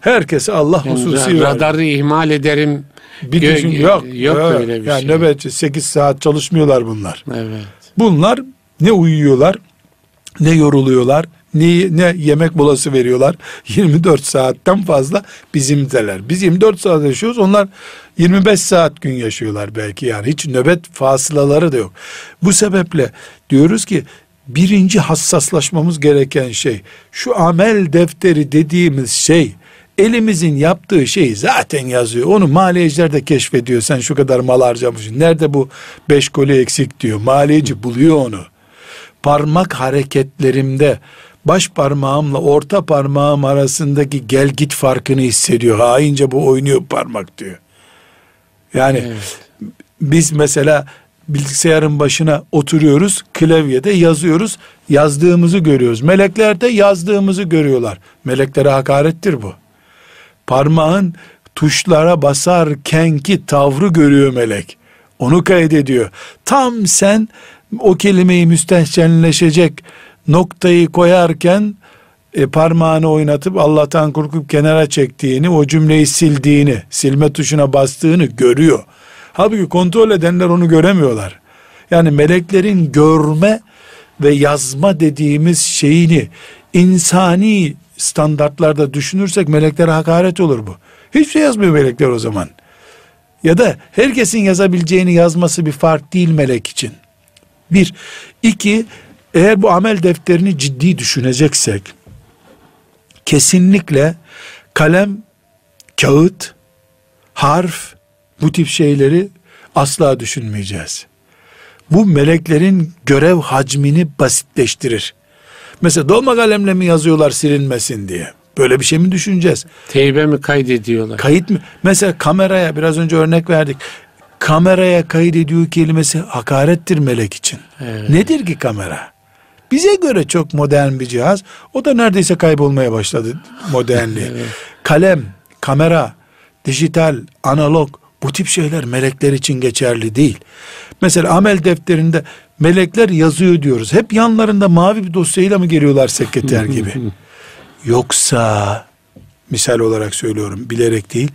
Herkese Allah yani hususi radarı ihmal ederim bir düşün yok. Yok evet. öyle bir yani şey. nöbetçi 8 saat çalışmıyorlar bunlar. Evet. Bunlar ne uyuyorlar ne yoruluyorlar ne, ne yemek molası veriyorlar. 24 saatten fazla bizimdeler. Biz 24 saat yaşıyoruz. Onlar 25 saat gün yaşıyorlar belki yani. Hiç nöbet fasılaları da yok. Bu sebeple diyoruz ki birinci hassaslaşmamız gereken şey şu amel defteri dediğimiz şey elimizin yaptığı şey zaten yazıyor. Onu maliyeciler de keşfediyor. Sen şu kadar mal harcamışsın. Nerede bu beş koli eksik diyor. Maliyeci buluyor onu. Parmak hareketlerimde baş parmağımla orta parmağım arasındaki gel git farkını hissediyor. Haince bu oynuyor parmak diyor. Yani evet. biz mesela bilgisayarın başına oturuyoruz, klavyede yazıyoruz, yazdığımızı görüyoruz. Melekler de yazdığımızı görüyorlar. Meleklere hakarettir bu. Parmağın tuşlara basarken ki tavrı görüyor melek. Onu kaydediyor. Tam sen o kelimeyi müstehcenleşecek noktayı koyarken e, parmağını oynatıp Allah'tan korkup kenara çektiğini, o cümleyi sildiğini, silme tuşuna bastığını görüyor. Halbuki kontrol edenler onu göremiyorlar. Yani meleklerin görme ve yazma dediğimiz şeyini insani standartlarda düşünürsek meleklere hakaret olur bu. Hiçbir şey yazmıyor melekler o zaman. Ya da herkesin yazabileceğini yazması bir fark değil melek için. Bir. iki eğer bu amel defterini ciddi düşüneceksek kesinlikle kalem, kağıt, harf bu tip şeyleri asla düşünmeyeceğiz. Bu meleklerin görev hacmini basitleştirir. Mesela dolma kalemle mi yazıyorlar silinmesin diye. Böyle bir şey mi düşüneceğiz? Teybe mi kaydediyorlar? Kayıt mı? Mesela kameraya biraz önce örnek verdik. Kameraya kaydediyor kelimesi hakarettir melek için. Evet. Nedir ki kamera? Bize göre çok modern bir cihaz. O da neredeyse kaybolmaya başladı modernliği. evet. Kalem, kamera, dijital, analog bu tip şeyler melekler için geçerli değil. Mesela amel defterinde melekler yazıyor diyoruz. Hep yanlarında mavi bir dosyayla mı geliyorlar sekreter gibi? Yoksa misal olarak söylüyorum bilerek değil.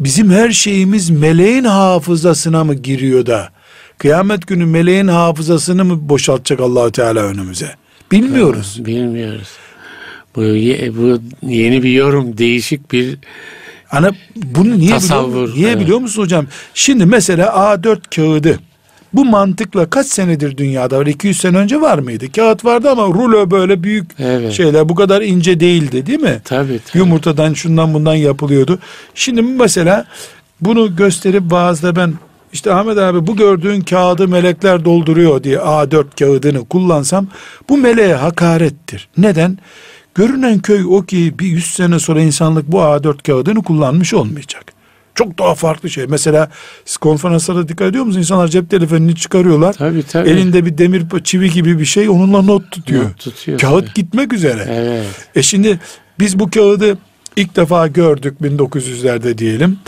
Bizim her şeyimiz meleğin hafızasına mı giriyor da kıyamet günü meleğin hafızasını mı boşaltacak Allahu Teala önümüze? Bilmiyoruz. Bilmiyoruz. Bu, bu yeni bir yorum, değişik bir Hani bunu niye Tasavvur, biliyor, niye evet. biliyor musun hocam? Şimdi mesela A4 kağıdı bu mantıkla kaç senedir dünyada var? 200 sene önce var mıydı? Kağıt vardı ama rulo böyle büyük evet. şeyler bu kadar ince değildi değil mi? Tabii, tabii. Yumurtadan şundan bundan yapılıyordu. Şimdi mesela bunu gösterip bazıda ben işte Ahmet abi bu gördüğün kağıdı melekler dolduruyor diye A4 kağıdını kullansam bu meleğe hakarettir. Neden? Görünen köy o ki bir yüz sene sonra insanlık bu A4 kağıdını kullanmış olmayacak. Çok daha farklı şey. Mesela siz konferanslara dikkat ediyor musunuz? İnsanlar cep telefonunu çıkarıyorlar. Tabii, tabii. Elinde bir demir çivi gibi bir şey onunla not tutuyor. Not tutuyor Kağıt tabii. gitmek üzere. Evet. E şimdi biz bu kağıdı ilk defa gördük 1900'lerde diyelim.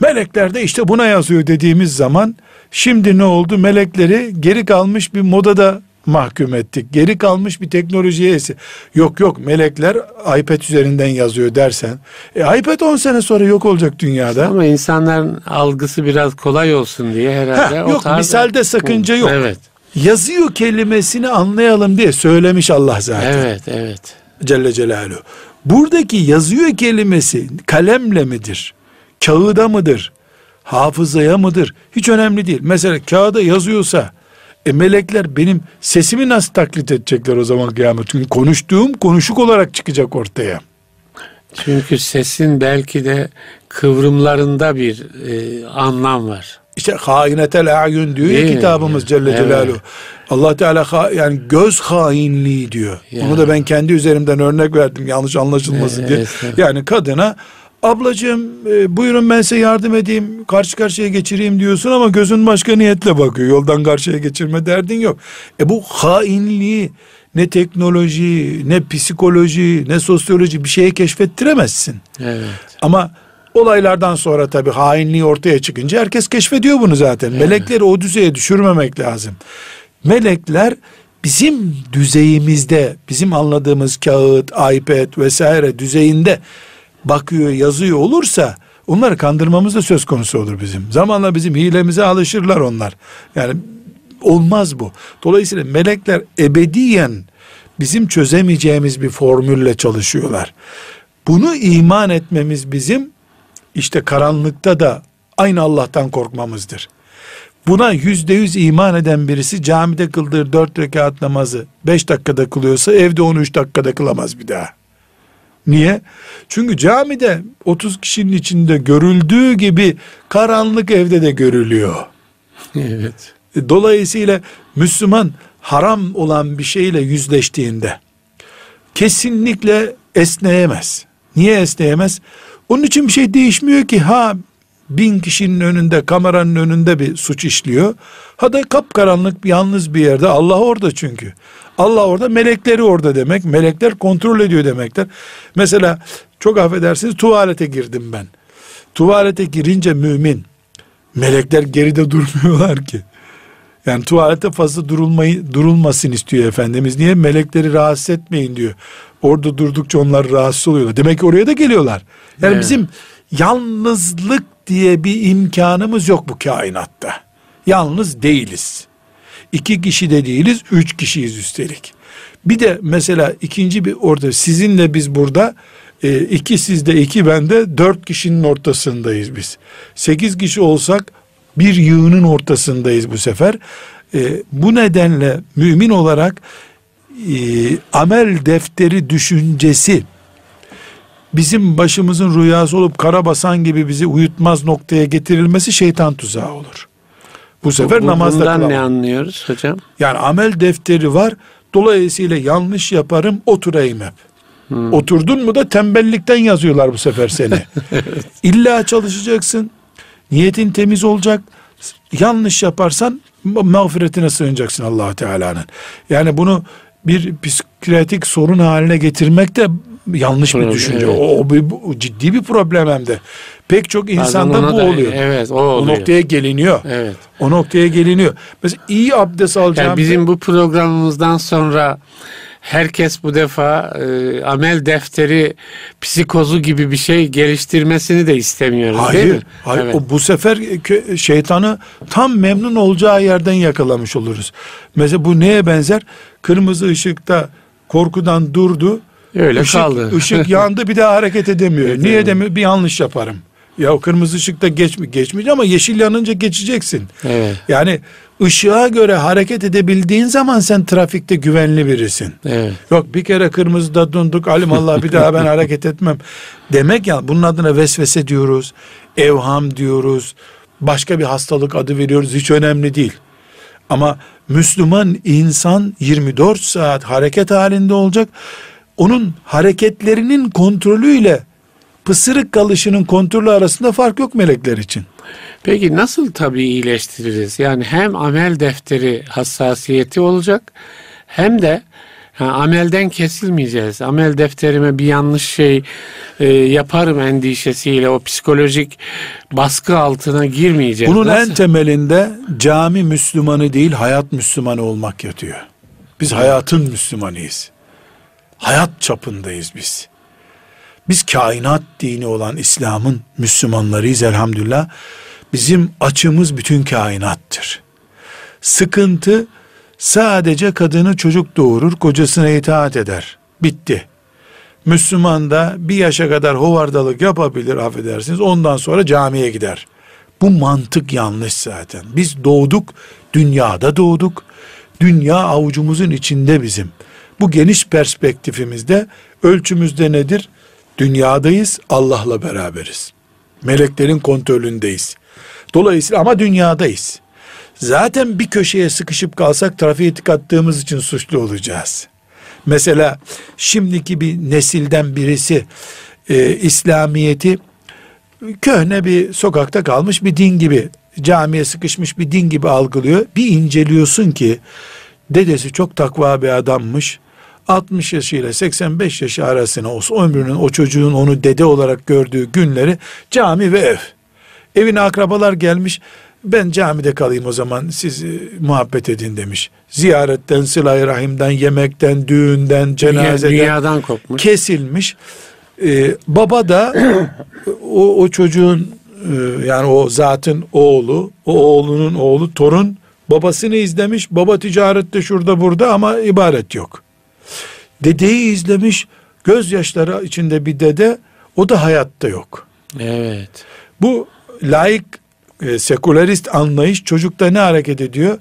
Melekler de işte buna yazıyor dediğimiz zaman şimdi ne oldu? Melekleri geri kalmış bir modada mahkum ettik. Geri kalmış bir teknolojiye esi. Yok yok melekler iPad üzerinden yazıyor dersen. E, iPad 10 sene sonra yok olacak dünyada. Ama insanların algısı biraz kolay olsun diye herhalde. Heh, yok tarzda, misalde sakınca yok. Evet. Yazıyor kelimesini anlayalım diye söylemiş Allah zaten. Evet evet. Celle Celaluhu. Buradaki yazıyor kelimesi kalemle midir? Kağıda mıdır? Hafızaya mıdır? Hiç önemli değil. Mesela kağıda yazıyorsa e melekler benim sesimi nasıl taklit edecekler o zaman kıyamet? Çünkü konuştuğum konuşuk olarak çıkacak ortaya. Çünkü sesin belki de kıvrımlarında bir e, anlam var. İşte hainetel a'yun diyor ya kitabımız Celle evet. Celaluhu. Allah Teala yani göz hainliği diyor. Ya. Onu da ben kendi üzerimden örnek verdim yanlış anlaşılmasın evet, diye. Evet. Yani kadına ablacığım e, buyurun ben size yardım edeyim karşı karşıya geçireyim diyorsun ama gözün başka niyetle bakıyor. Yoldan karşıya geçirme derdin yok. E bu hainliği ne teknoloji ne psikoloji ne sosyoloji bir şeye keşfettiremezsin. Evet. ama olaylardan sonra tabi hainliği ortaya çıkınca herkes keşfediyor bunu zaten. Evet. melekleri o düzeye düşürmemek lazım. Melekler bizim düzeyimizde bizim anladığımız kağıt iPad vesaire düzeyinde bakıyor, yazıyor olursa onları kandırmamız da söz konusu olur bizim. Zamanla bizim hilemize alışırlar onlar. Yani olmaz bu. Dolayısıyla melekler ebediyen bizim çözemeyeceğimiz bir formülle çalışıyorlar. Bunu iman etmemiz bizim işte karanlıkta da aynı Allah'tan korkmamızdır. Buna yüzde yüz iman eden birisi camide kıldığı dört rekat namazı beş dakikada kılıyorsa evde onu üç dakikada kılamaz bir daha. Niye? Çünkü camide 30 kişinin içinde görüldüğü gibi karanlık evde de görülüyor. Evet. E, dolayısıyla Müslüman haram olan bir şeyle yüzleştiğinde kesinlikle esneyemez. Niye esneyemez? Onun için bir şey değişmiyor ki ha bin kişinin önünde kameranın önünde bir suç işliyor. Ha da kapkaranlık yalnız bir yerde Allah orada çünkü. Allah orada melekleri orada demek. Melekler kontrol ediyor demekler. Mesela çok affedersiniz tuvalete girdim ben. Tuvalete girince mümin melekler geride durmuyorlar ki. Yani tuvalete fazla durulmayı durulmasın istiyor Efendimiz. Niye? Melekleri rahatsız etmeyin diyor. Orada durdukça onlar rahatsız oluyorlar. Demek ki oraya da geliyorlar. Yani evet. bizim yalnızlık diye bir imkanımız yok bu kainatta. Yalnız değiliz. İki kişi de değiliz, üç kişiyiz üstelik. Bir de mesela ikinci bir orada sizinle biz burada e, iki sizde iki bende dört kişinin ortasındayız biz. Sekiz kişi olsak bir yığının ortasındayız bu sefer. E, bu nedenle mümin olarak e, amel defteri düşüncesi bizim başımızın rüyası olup karabasan gibi bizi uyutmaz noktaya getirilmesi şeytan tuzağı olur. Bu sefer bu, namazda Bundan kılamam. ne anlıyoruz hocam? Yani amel defteri var. Dolayısıyla yanlış yaparım oturayım hep. Hmm. Oturdun mu da tembellikten yazıyorlar bu sefer seni. evet. İlla çalışacaksın. Niyetin temiz olacak. Yanlış yaparsan mağfiretine sığınacaksın allah Teala'nın. Yani bunu bir psikiyatrik sorun haline getirmek de yanlış Problem, bir düşünce. Evet. O, o, bir, o ciddi bir problem hem de. Pek çok insanda bu da, oluyor. Evet, o oluyor. O noktaya geliniyor. Evet. O noktaya geliniyor. Mesela iyi abdest alacağım. Yani bizim bu programımızdan sonra herkes bu defa e, amel defteri psikozu gibi bir şey geliştirmesini de istemiyoruz hayır, değil mi? Hayır. Evet. O bu sefer şeytanı tam memnun olacağı yerden yakalamış oluruz. Mesela bu neye benzer? Kırmızı ışıkta korkudan durdu. Öyle Işık, kaldı. ışık yandı bir daha hareket edemiyor. Niye demiyor? Bir yanlış yaparım. Ya kırmızı ışıkta geçmi geçmeyecek ama yeşil yanınca geçeceksin. Evet. Yani ışığa göre hareket edebildiğin zaman sen trafikte güvenli birisin. Evet. Yok bir kere kırmızıda donduk alim Allah bir daha ben hareket etmem. Demek ya bunun adına vesvese diyoruz. Evham diyoruz. Başka bir hastalık adı veriyoruz. Hiç önemli değil. Ama Müslüman insan 24 saat hareket halinde olacak. Onun hareketlerinin kontrolüyle pısırık kalışının kontrolü arasında fark yok melekler için. Peki nasıl tabii iyileştiririz? Yani hem amel defteri hassasiyeti olacak hem de ha, amelden kesilmeyeceğiz. Amel defterime bir yanlış şey e, yaparım endişesiyle o psikolojik baskı altına girmeyeceğiz. Bunun Nasıl? en temelinde cami Müslümanı değil hayat Müslümanı olmak yatıyor. Biz hayatın Müslümanıyız. Hayat çapındayız biz. Biz kainat dini olan İslam'ın Müslümanlarıyız elhamdülillah. Bizim açımız bütün kainattır. Sıkıntı sadece kadını çocuk doğurur, kocasına itaat eder. Bitti. Müslüman da bir yaşa kadar hovardalık yapabilir affedersiniz. Ondan sonra camiye gider. Bu mantık yanlış zaten. Biz doğduk, dünyada doğduk. Dünya avucumuzun içinde bizim. Bu geniş perspektifimizde ölçümüzde nedir? Dünyadayız, Allah'la beraberiz. Meleklerin kontrolündeyiz. Dolayısıyla ama dünyadayız. Zaten bir köşeye sıkışıp kalsak trafiğe tıkattığımız için suçlu olacağız. Mesela şimdiki bir nesilden birisi e, İslamiyeti köhne bir sokakta kalmış bir din gibi camiye sıkışmış bir din gibi algılıyor. Bir inceliyorsun ki dedesi çok takva bir adammış. 60 yaşıyla 85 yaşı arasına o ömrünün o çocuğun onu dede olarak gördüğü günleri cami ve ev. Evine akrabalar gelmiş. Ben camide kalayım o zaman siz e, muhabbet edin demiş. Ziyaretten, sıla rahimden, yemekten, düğünden, cenazeden Dünyadan kopmuş. kesilmiş. Ee, baba da o, o çocuğun e, yani o zatın oğlu, o oğlunun oğlu, torun babasını izlemiş. Baba ticarette şurada burada ama ibaret yok. Dedeyi izlemiş. Gözyaşları içinde bir dede o da hayatta yok. Evet. Bu laik e, sekülerist anlayış çocukta ne hareket ediyor?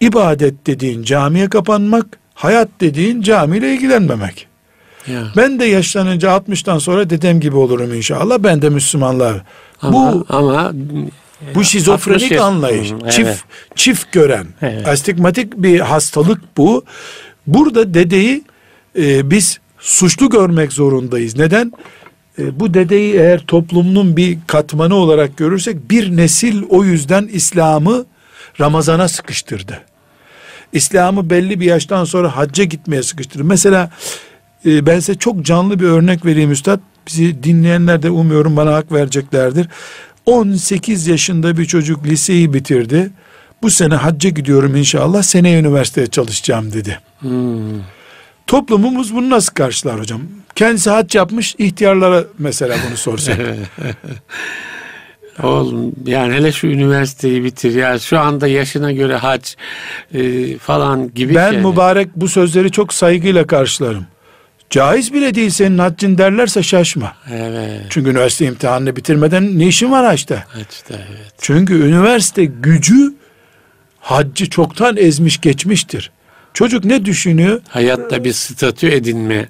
İbadet dediğin camiye kapanmak, hayat dediğin camiyle ilgilenmemek. Ya. Ben de yaşlanınca 60'tan sonra dedem gibi olurum inşallah. Ben de Müslümanlar. Ama, bu ama bu şizofrenik 60 yaş- anlayış. Hı, evet. Çift çift gören. Evet. Astigmatik bir hastalık bu. Burada dedeyi e, biz suçlu görmek zorundayız. Neden? E, bu dedeyi eğer toplumun bir katmanı olarak görürsek bir nesil o yüzden İslam'ı Ramazan'a sıkıştırdı. İslam'ı belli bir yaştan sonra hacca gitmeye sıkıştırdı. Mesela e, ben size çok canlı bir örnek vereyim üstad. Bizi dinleyenler de umuyorum bana hak vereceklerdir. 18 yaşında bir çocuk liseyi bitirdi. Bu sene hacca gidiyorum inşallah. Seneye üniversiteye çalışacağım dedi. Hmm. Toplumumuz bunu nasıl karşılar hocam? Kendisi hac yapmış ihtiyarlara mesela bunu sorsak. Oğlum yani hele şu üniversiteyi bitir ya şu anda yaşına göre hac e, falan gibi ben şey. mübarek bu sözleri çok saygıyla karşılarım. Caiz bile değil senin haccın derlerse şaşma. Evet. Çünkü üniversite imtihanını bitirmeden ne işin var haçta? Haçta evet. Çünkü üniversite gücü haccı çoktan ezmiş geçmiştir. Çocuk ne düşünüyor? Hayatta bir statü edinme.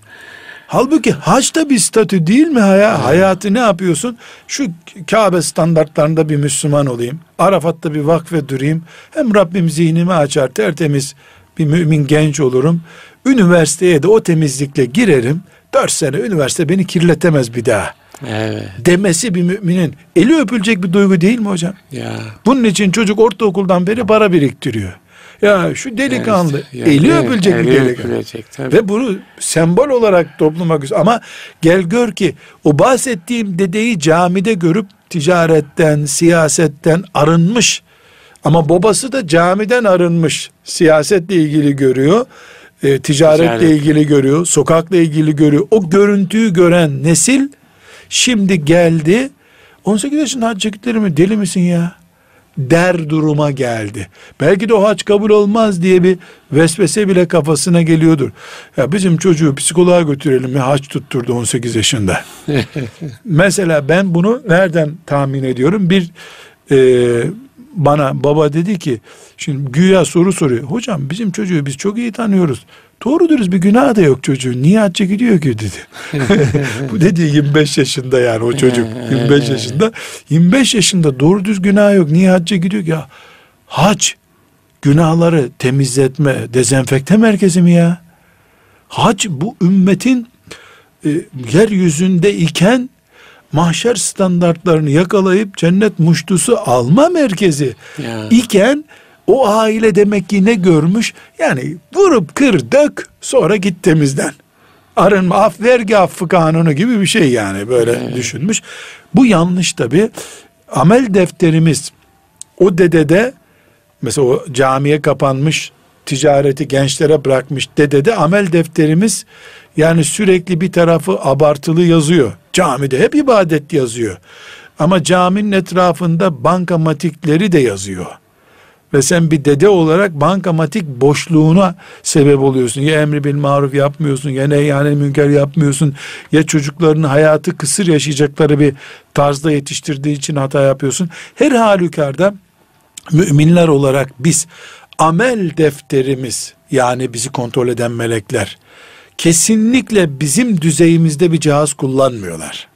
Halbuki hac da bir statü değil mi? Haya, Hayatı ne yapıyorsun? Şu Kabe standartlarında bir Müslüman olayım. Arafat'ta bir vakfe durayım. Hem Rabbim zihnimi açar tertemiz bir mümin genç olurum. Üniversiteye de o temizlikle girerim. Dört sene üniversite beni kirletemez bir daha. Evet. Demesi bir müminin eli öpülecek bir duygu değil mi hocam? Ya. Bunun için çocuk ortaokuldan beri para biriktiriyor. Ya şu delikanlı Ya, eli evet, öpülecek bir eli delikanlı. öpülecek, tabii. Ve bunu sembol olarak topluma göz- ama gel gör ki o bahsettiğim dedeyi camide görüp ticaretten, siyasetten arınmış. Ama babası da camiden arınmış. Siyasetle ilgili görüyor. e, ticaretle Ticaret. ilgili görüyor, sokakla ilgili görüyor. O görüntüyü gören nesil şimdi geldi. 18 yaşında hacca gidilir mi? Deli misin ya? Der duruma geldi. Belki de o hac kabul olmaz diye bir vesvese bile kafasına geliyordur. Ya bizim çocuğu psikoloğa götürelim mi hac tutturdu 18 yaşında. Mesela ben bunu nereden tahmin ediyorum? Bir e, bana baba dedi ki şimdi güya soru soruyor. Hocam bizim çocuğu biz çok iyi tanıyoruz. Doğru dürüst bir günah da yok çocuğun. Niye hacca gidiyor ki dedi. Bu dedi 25 yaşında yani o çocuk. 25 yaşında. 25 yaşında doğru düz günah yok. Niye hacca gidiyor ki? Ya hac günahları temizletme, dezenfekte merkezi mi ya? Hac bu ümmetin e, yeryüzünde iken mahşer standartlarını yakalayıp cennet muştusu alma merkezi ya. iken o aile demek ki ne görmüş? Yani vurup kır dök sonra git temizden. Arınma af vergi affı kanunu gibi bir şey yani böyle evet. düşünmüş. Bu yanlış tabi. Amel defterimiz o dedede mesela o camiye kapanmış ticareti gençlere bırakmış dedede amel defterimiz yani sürekli bir tarafı abartılı yazıyor. Camide hep ibadet yazıyor. Ama caminin etrafında bankamatikleri de yazıyor. Ve sen bir dede olarak bankamatik boşluğuna sebep oluyorsun. Ya emri bil maruf yapmıyorsun, ya nehyane münker yapmıyorsun, ya çocuklarının hayatı kısır yaşayacakları bir tarzda yetiştirdiği için hata yapıyorsun. Her halükarda müminler olarak biz amel defterimiz yani bizi kontrol eden melekler kesinlikle bizim düzeyimizde bir cihaz kullanmıyorlar.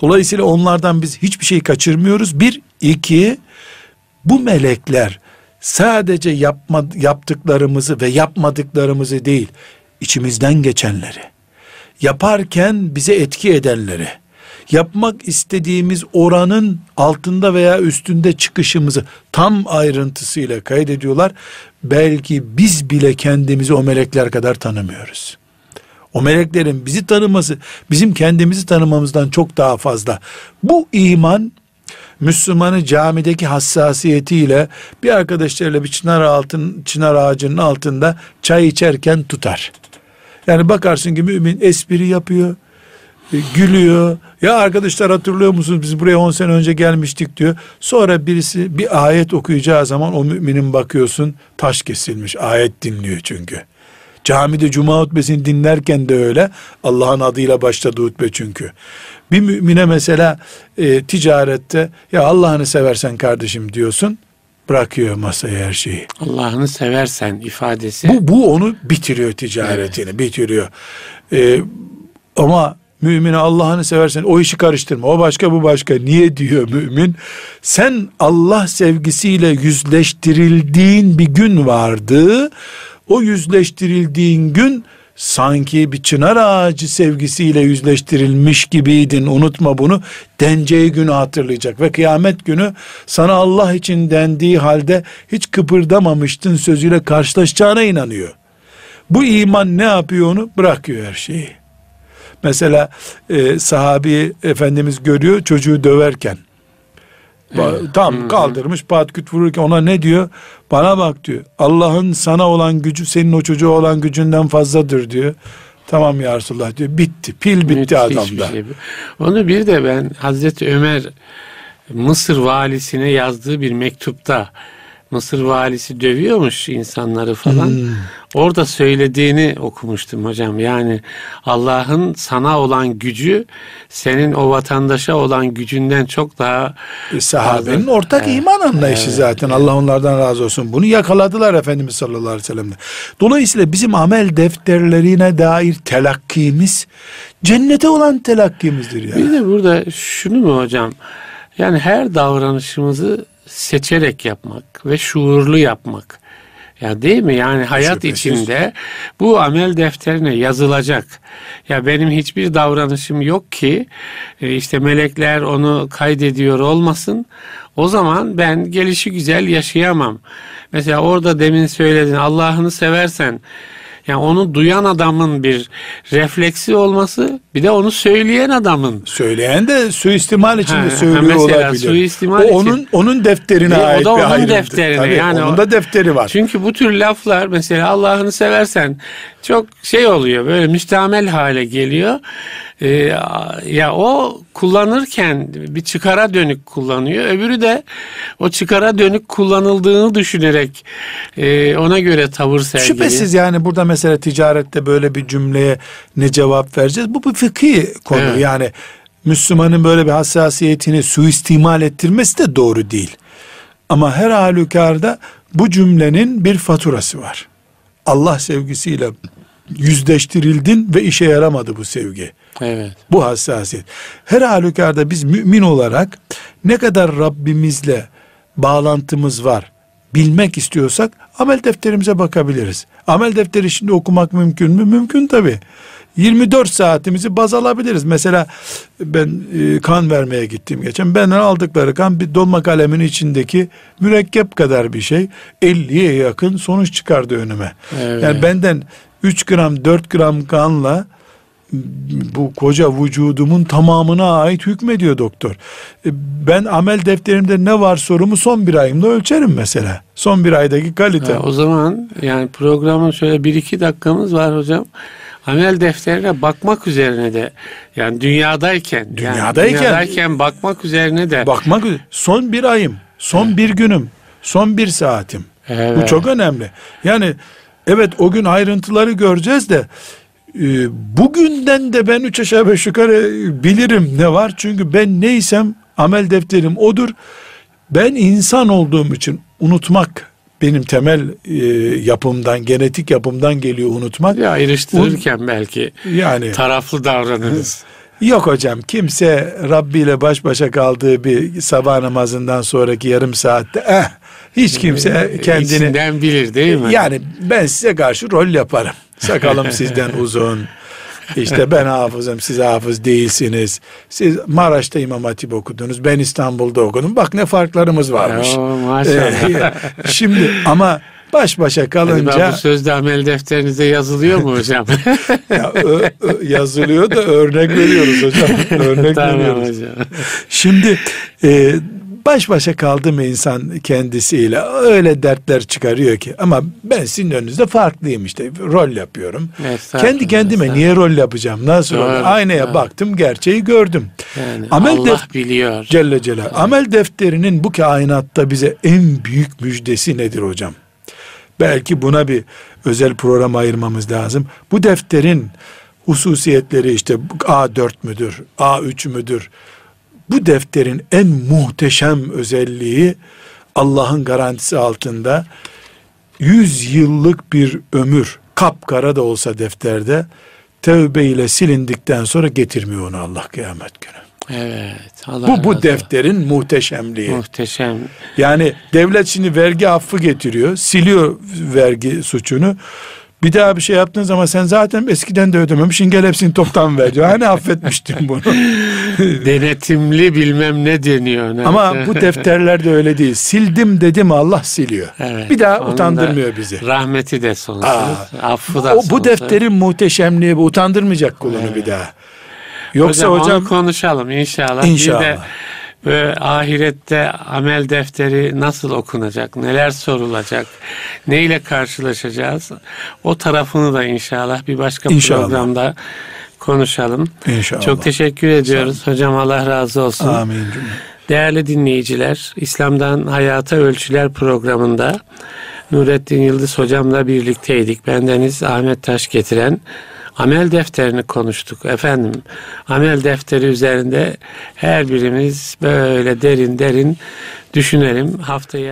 Dolayısıyla onlardan biz hiçbir şey kaçırmıyoruz. Bir, iki, bu melekler sadece yapma, yaptıklarımızı ve yapmadıklarımızı değil, içimizden geçenleri, yaparken bize etki edenleri, yapmak istediğimiz oranın altında veya üstünde çıkışımızı tam ayrıntısıyla kaydediyorlar. Belki biz bile kendimizi o melekler kadar tanımıyoruz. O meleklerin bizi tanıması bizim kendimizi tanımamızdan çok daha fazla. Bu iman Müslümanı camideki hassasiyetiyle bir arkadaşlarıyla bir çınar altın çınar ağacının altında çay içerken tutar. Yani bakarsın ki mümin espri yapıyor, e, gülüyor. Ya arkadaşlar hatırlıyor musunuz biz buraya 10 sene önce gelmiştik diyor. Sonra birisi bir ayet okuyacağı zaman o müminin bakıyorsun taş kesilmiş. Ayet dinliyor çünkü. Camide cuma hutbesini dinlerken de öyle. Allah'ın adıyla başladı hutbe çünkü. Bir mümine mesela e, ticarette ya Allah'ını seversen kardeşim diyorsun. Bırakıyor masaya her şeyi. Allah'ını seversen ifadesi. Bu, bu onu bitiriyor ticaretini evet. bitiriyor. E, ama mümine Allah'ını seversen o işi karıştırma. O başka bu başka. Niye diyor mümin? Sen Allah sevgisiyle yüzleştirildiğin bir gün vardı. O yüzleştirildiğin gün sanki bir çınar ağacı sevgisiyle yüzleştirilmiş gibiydin unutma bunu denceği günü hatırlayacak ve kıyamet günü sana Allah için dendiği halde hiç kıpırdamamıştın sözüyle karşılaşacağına inanıyor. Bu iman ne yapıyor onu? Bırakıyor her şeyi. Mesela e, sahabi Efendimiz görüyor çocuğu döverken Tam kaldırmış patküt vururken ona ne diyor? Bana bak diyor. Allah'ın sana olan gücü senin o çocuğa olan gücünden fazladır diyor. Tamam ya Resulullah diyor. Bitti. Pil bitti Müthiş adamda. Şey. Onu bir de ben Hazreti Ömer Mısır valisine yazdığı bir mektupta Mısır valisi dövüyormuş insanları falan. Hmm. Orada söylediğini okumuştum hocam. Yani Allah'ın sana olan gücü senin o vatandaşa olan gücünden çok daha e, sahabenin fazla. ortak evet. iman anlayışı evet. zaten. Allah onlardan razı olsun. Bunu yakaladılar Efendimiz sallallahu aleyhi ve sellem'de. Dolayısıyla bizim amel defterlerine dair telakkimiz cennete olan telakkimizdir yani. Bir de burada şunu mu hocam? Yani her davranışımızı seçerek yapmak ve şuurlu yapmak. Ya değil mi? Yani hayat Şüphesiz. içinde bu amel defterine yazılacak. Ya benim hiçbir davranışım yok ki e, işte melekler onu kaydediyor olmasın. O zaman ben gelişi güzel yaşayamam. Mesela orada demin söyledin Allah'ını seversen Yani onu duyan adamın bir refleksi olması bir de onu söyleyen adamın. Söyleyen de suistimal için de Ha, söylüyor mesela olabilir. suistimal o için. onun onun defterine o ait da bir onun ayrıntı. defterine, Tabii, yani onun o- da defteri var. Çünkü bu tür laflar mesela Allah'ını seversen çok şey oluyor böyle müstamel hale geliyor. Ee, ya o kullanırken bir çıkara dönük kullanıyor. Öbürü de o çıkara dönük kullanıldığını düşünerek e, ona göre tavır sergiliyor. Şüphesiz yani burada mesela ticarette böyle bir cümleye ne cevap vereceğiz? Bu bir fıkhi konu. Evet. Yani Müslümanın böyle bir hassasiyetini suistimal ettirmesi de doğru değil. Ama her halükarda bu cümlenin bir faturası var. Allah sevgisiyle yüzleştirildin ve işe yaramadı bu sevgi. Evet. Bu hassasiyet. Her halükarda biz mümin olarak ne kadar Rabbimizle bağlantımız var bilmek istiyorsak amel defterimize bakabiliriz. Amel defteri şimdi okumak mümkün mü? Mümkün tabi. 24 saatimizi baz alabiliriz. Mesela ben e, kan vermeye gittim geçen. Benden aldıkları kan bir dolma kalemin içindeki mürekkep kadar bir şey. 50'ye yakın sonuç çıkardı önüme. Evet. Yani benden 3 gram 4 gram kanla bu koca vücudumun tamamına ait hükmediyor doktor. E, Ben amel defterimde ne var sorumu son bir ayımda ölçerim mesela. Son bir aydaki kalite. Ha, o zaman yani programın şöyle bir iki dakikamız var hocam. Amel defterine bakmak üzerine de yani dünyadayken yani Dünyadayken- dünyadayken bakmak üzerine de Bakmak son bir ayım, son bir günüm, son bir saatim. Evet. Bu çok önemli. Yani evet o gün ayrıntıları göreceğiz de e, bugünden de ben üç aşağı beş yukarı bilirim ne var. Çünkü ben neysem amel defterim odur. Ben insan olduğum için unutmak benim temel e, yapımdan, genetik yapımdan geliyor unutmak. ya ayrıştırırken belki Yani taraflı davranırız. Yok hocam kimse Rabbi ile baş başa kaldığı bir sabah namazından sonraki yarım saatte eh, hiç kimse kendini İçinden bilir değil mi? yani ben size karşı rol yaparım. Sakalım sizden uzun. İşte ben hafızım siz hafız değilsiniz. Siz Maraş'ta İmam Hatip okudunuz. Ben İstanbul'da okudum. Bak ne farklarımız varmış. Oo, maşallah. Ee, şimdi ama baş başa Hadi kalınca ben bu sözde amel defterinize yazılıyor mu hocam? ya, ö- ö- yazılıyor da örnek veriyoruz hocam. Örnek tamam veriyoruz. hocam. Şimdi e, baş başa kaldı mı insan kendisiyle öyle dertler çıkarıyor ki ama ben sizin önünüzde farklıyım işte rol yapıyorum. Estağfurullah, Kendi kendime estağfurullah. niye rol yapacağım? Nasıl Doğru, olur? Aynaya doğru. baktım gerçeği gördüm. Yani Amel Allah def- biliyor. Celle Celal. Amel defterinin bu kainatta bize en büyük müjdesi nedir hocam? Belki buna bir özel program ayırmamız lazım. Bu defterin hususiyetleri işte A4 müdür, A3 müdür? Bu defterin en muhteşem özelliği Allah'ın garantisi altında 100 yıllık bir ömür kapkara da olsa defterde tevbe ile silindikten sonra getirmiyor onu Allah kıyamet günü. Evet. Allah Bu bu defterin muhteşemliği. Muhteşem. Yani devlet şimdi vergi affı getiriyor, siliyor vergi suçunu. Bir daha bir şey yaptığın zaman sen zaten eskiden de ödememişsin gel hepsini toptan ver diyor. Hani affetmiştim bunu. Denetimli bilmem ne deniyor. Ne? Ama bu defterlerde öyle değil. Sildim dedim Allah siliyor. Evet, Bir daha utandırmıyor bizi. Rahmeti de sonsuz. Aa, affı da O, sonsuz. bu defterin muhteşemliği bu utandırmayacak kulunu bir daha. Yoksa hocam, hocam, onu konuşalım inşallah. İnşallah. Bir de böyle ahirette amel defteri nasıl okunacak, neler sorulacak, neyle karşılaşacağız? O tarafını da inşallah bir başka İnşallah. programda konuşalım. İnşallah. Çok teşekkür ediyoruz hocam. Allah razı olsun. amin. Değerli dinleyiciler, İslam'dan Hayata Ölçüler programında Nurettin Yıldız hocamla birlikteydik. Bendeniz Ahmet Taş getiren amel defterini konuştuk. Efendim, amel defteri üzerinde her birimiz böyle derin derin düşünelim. Haftaya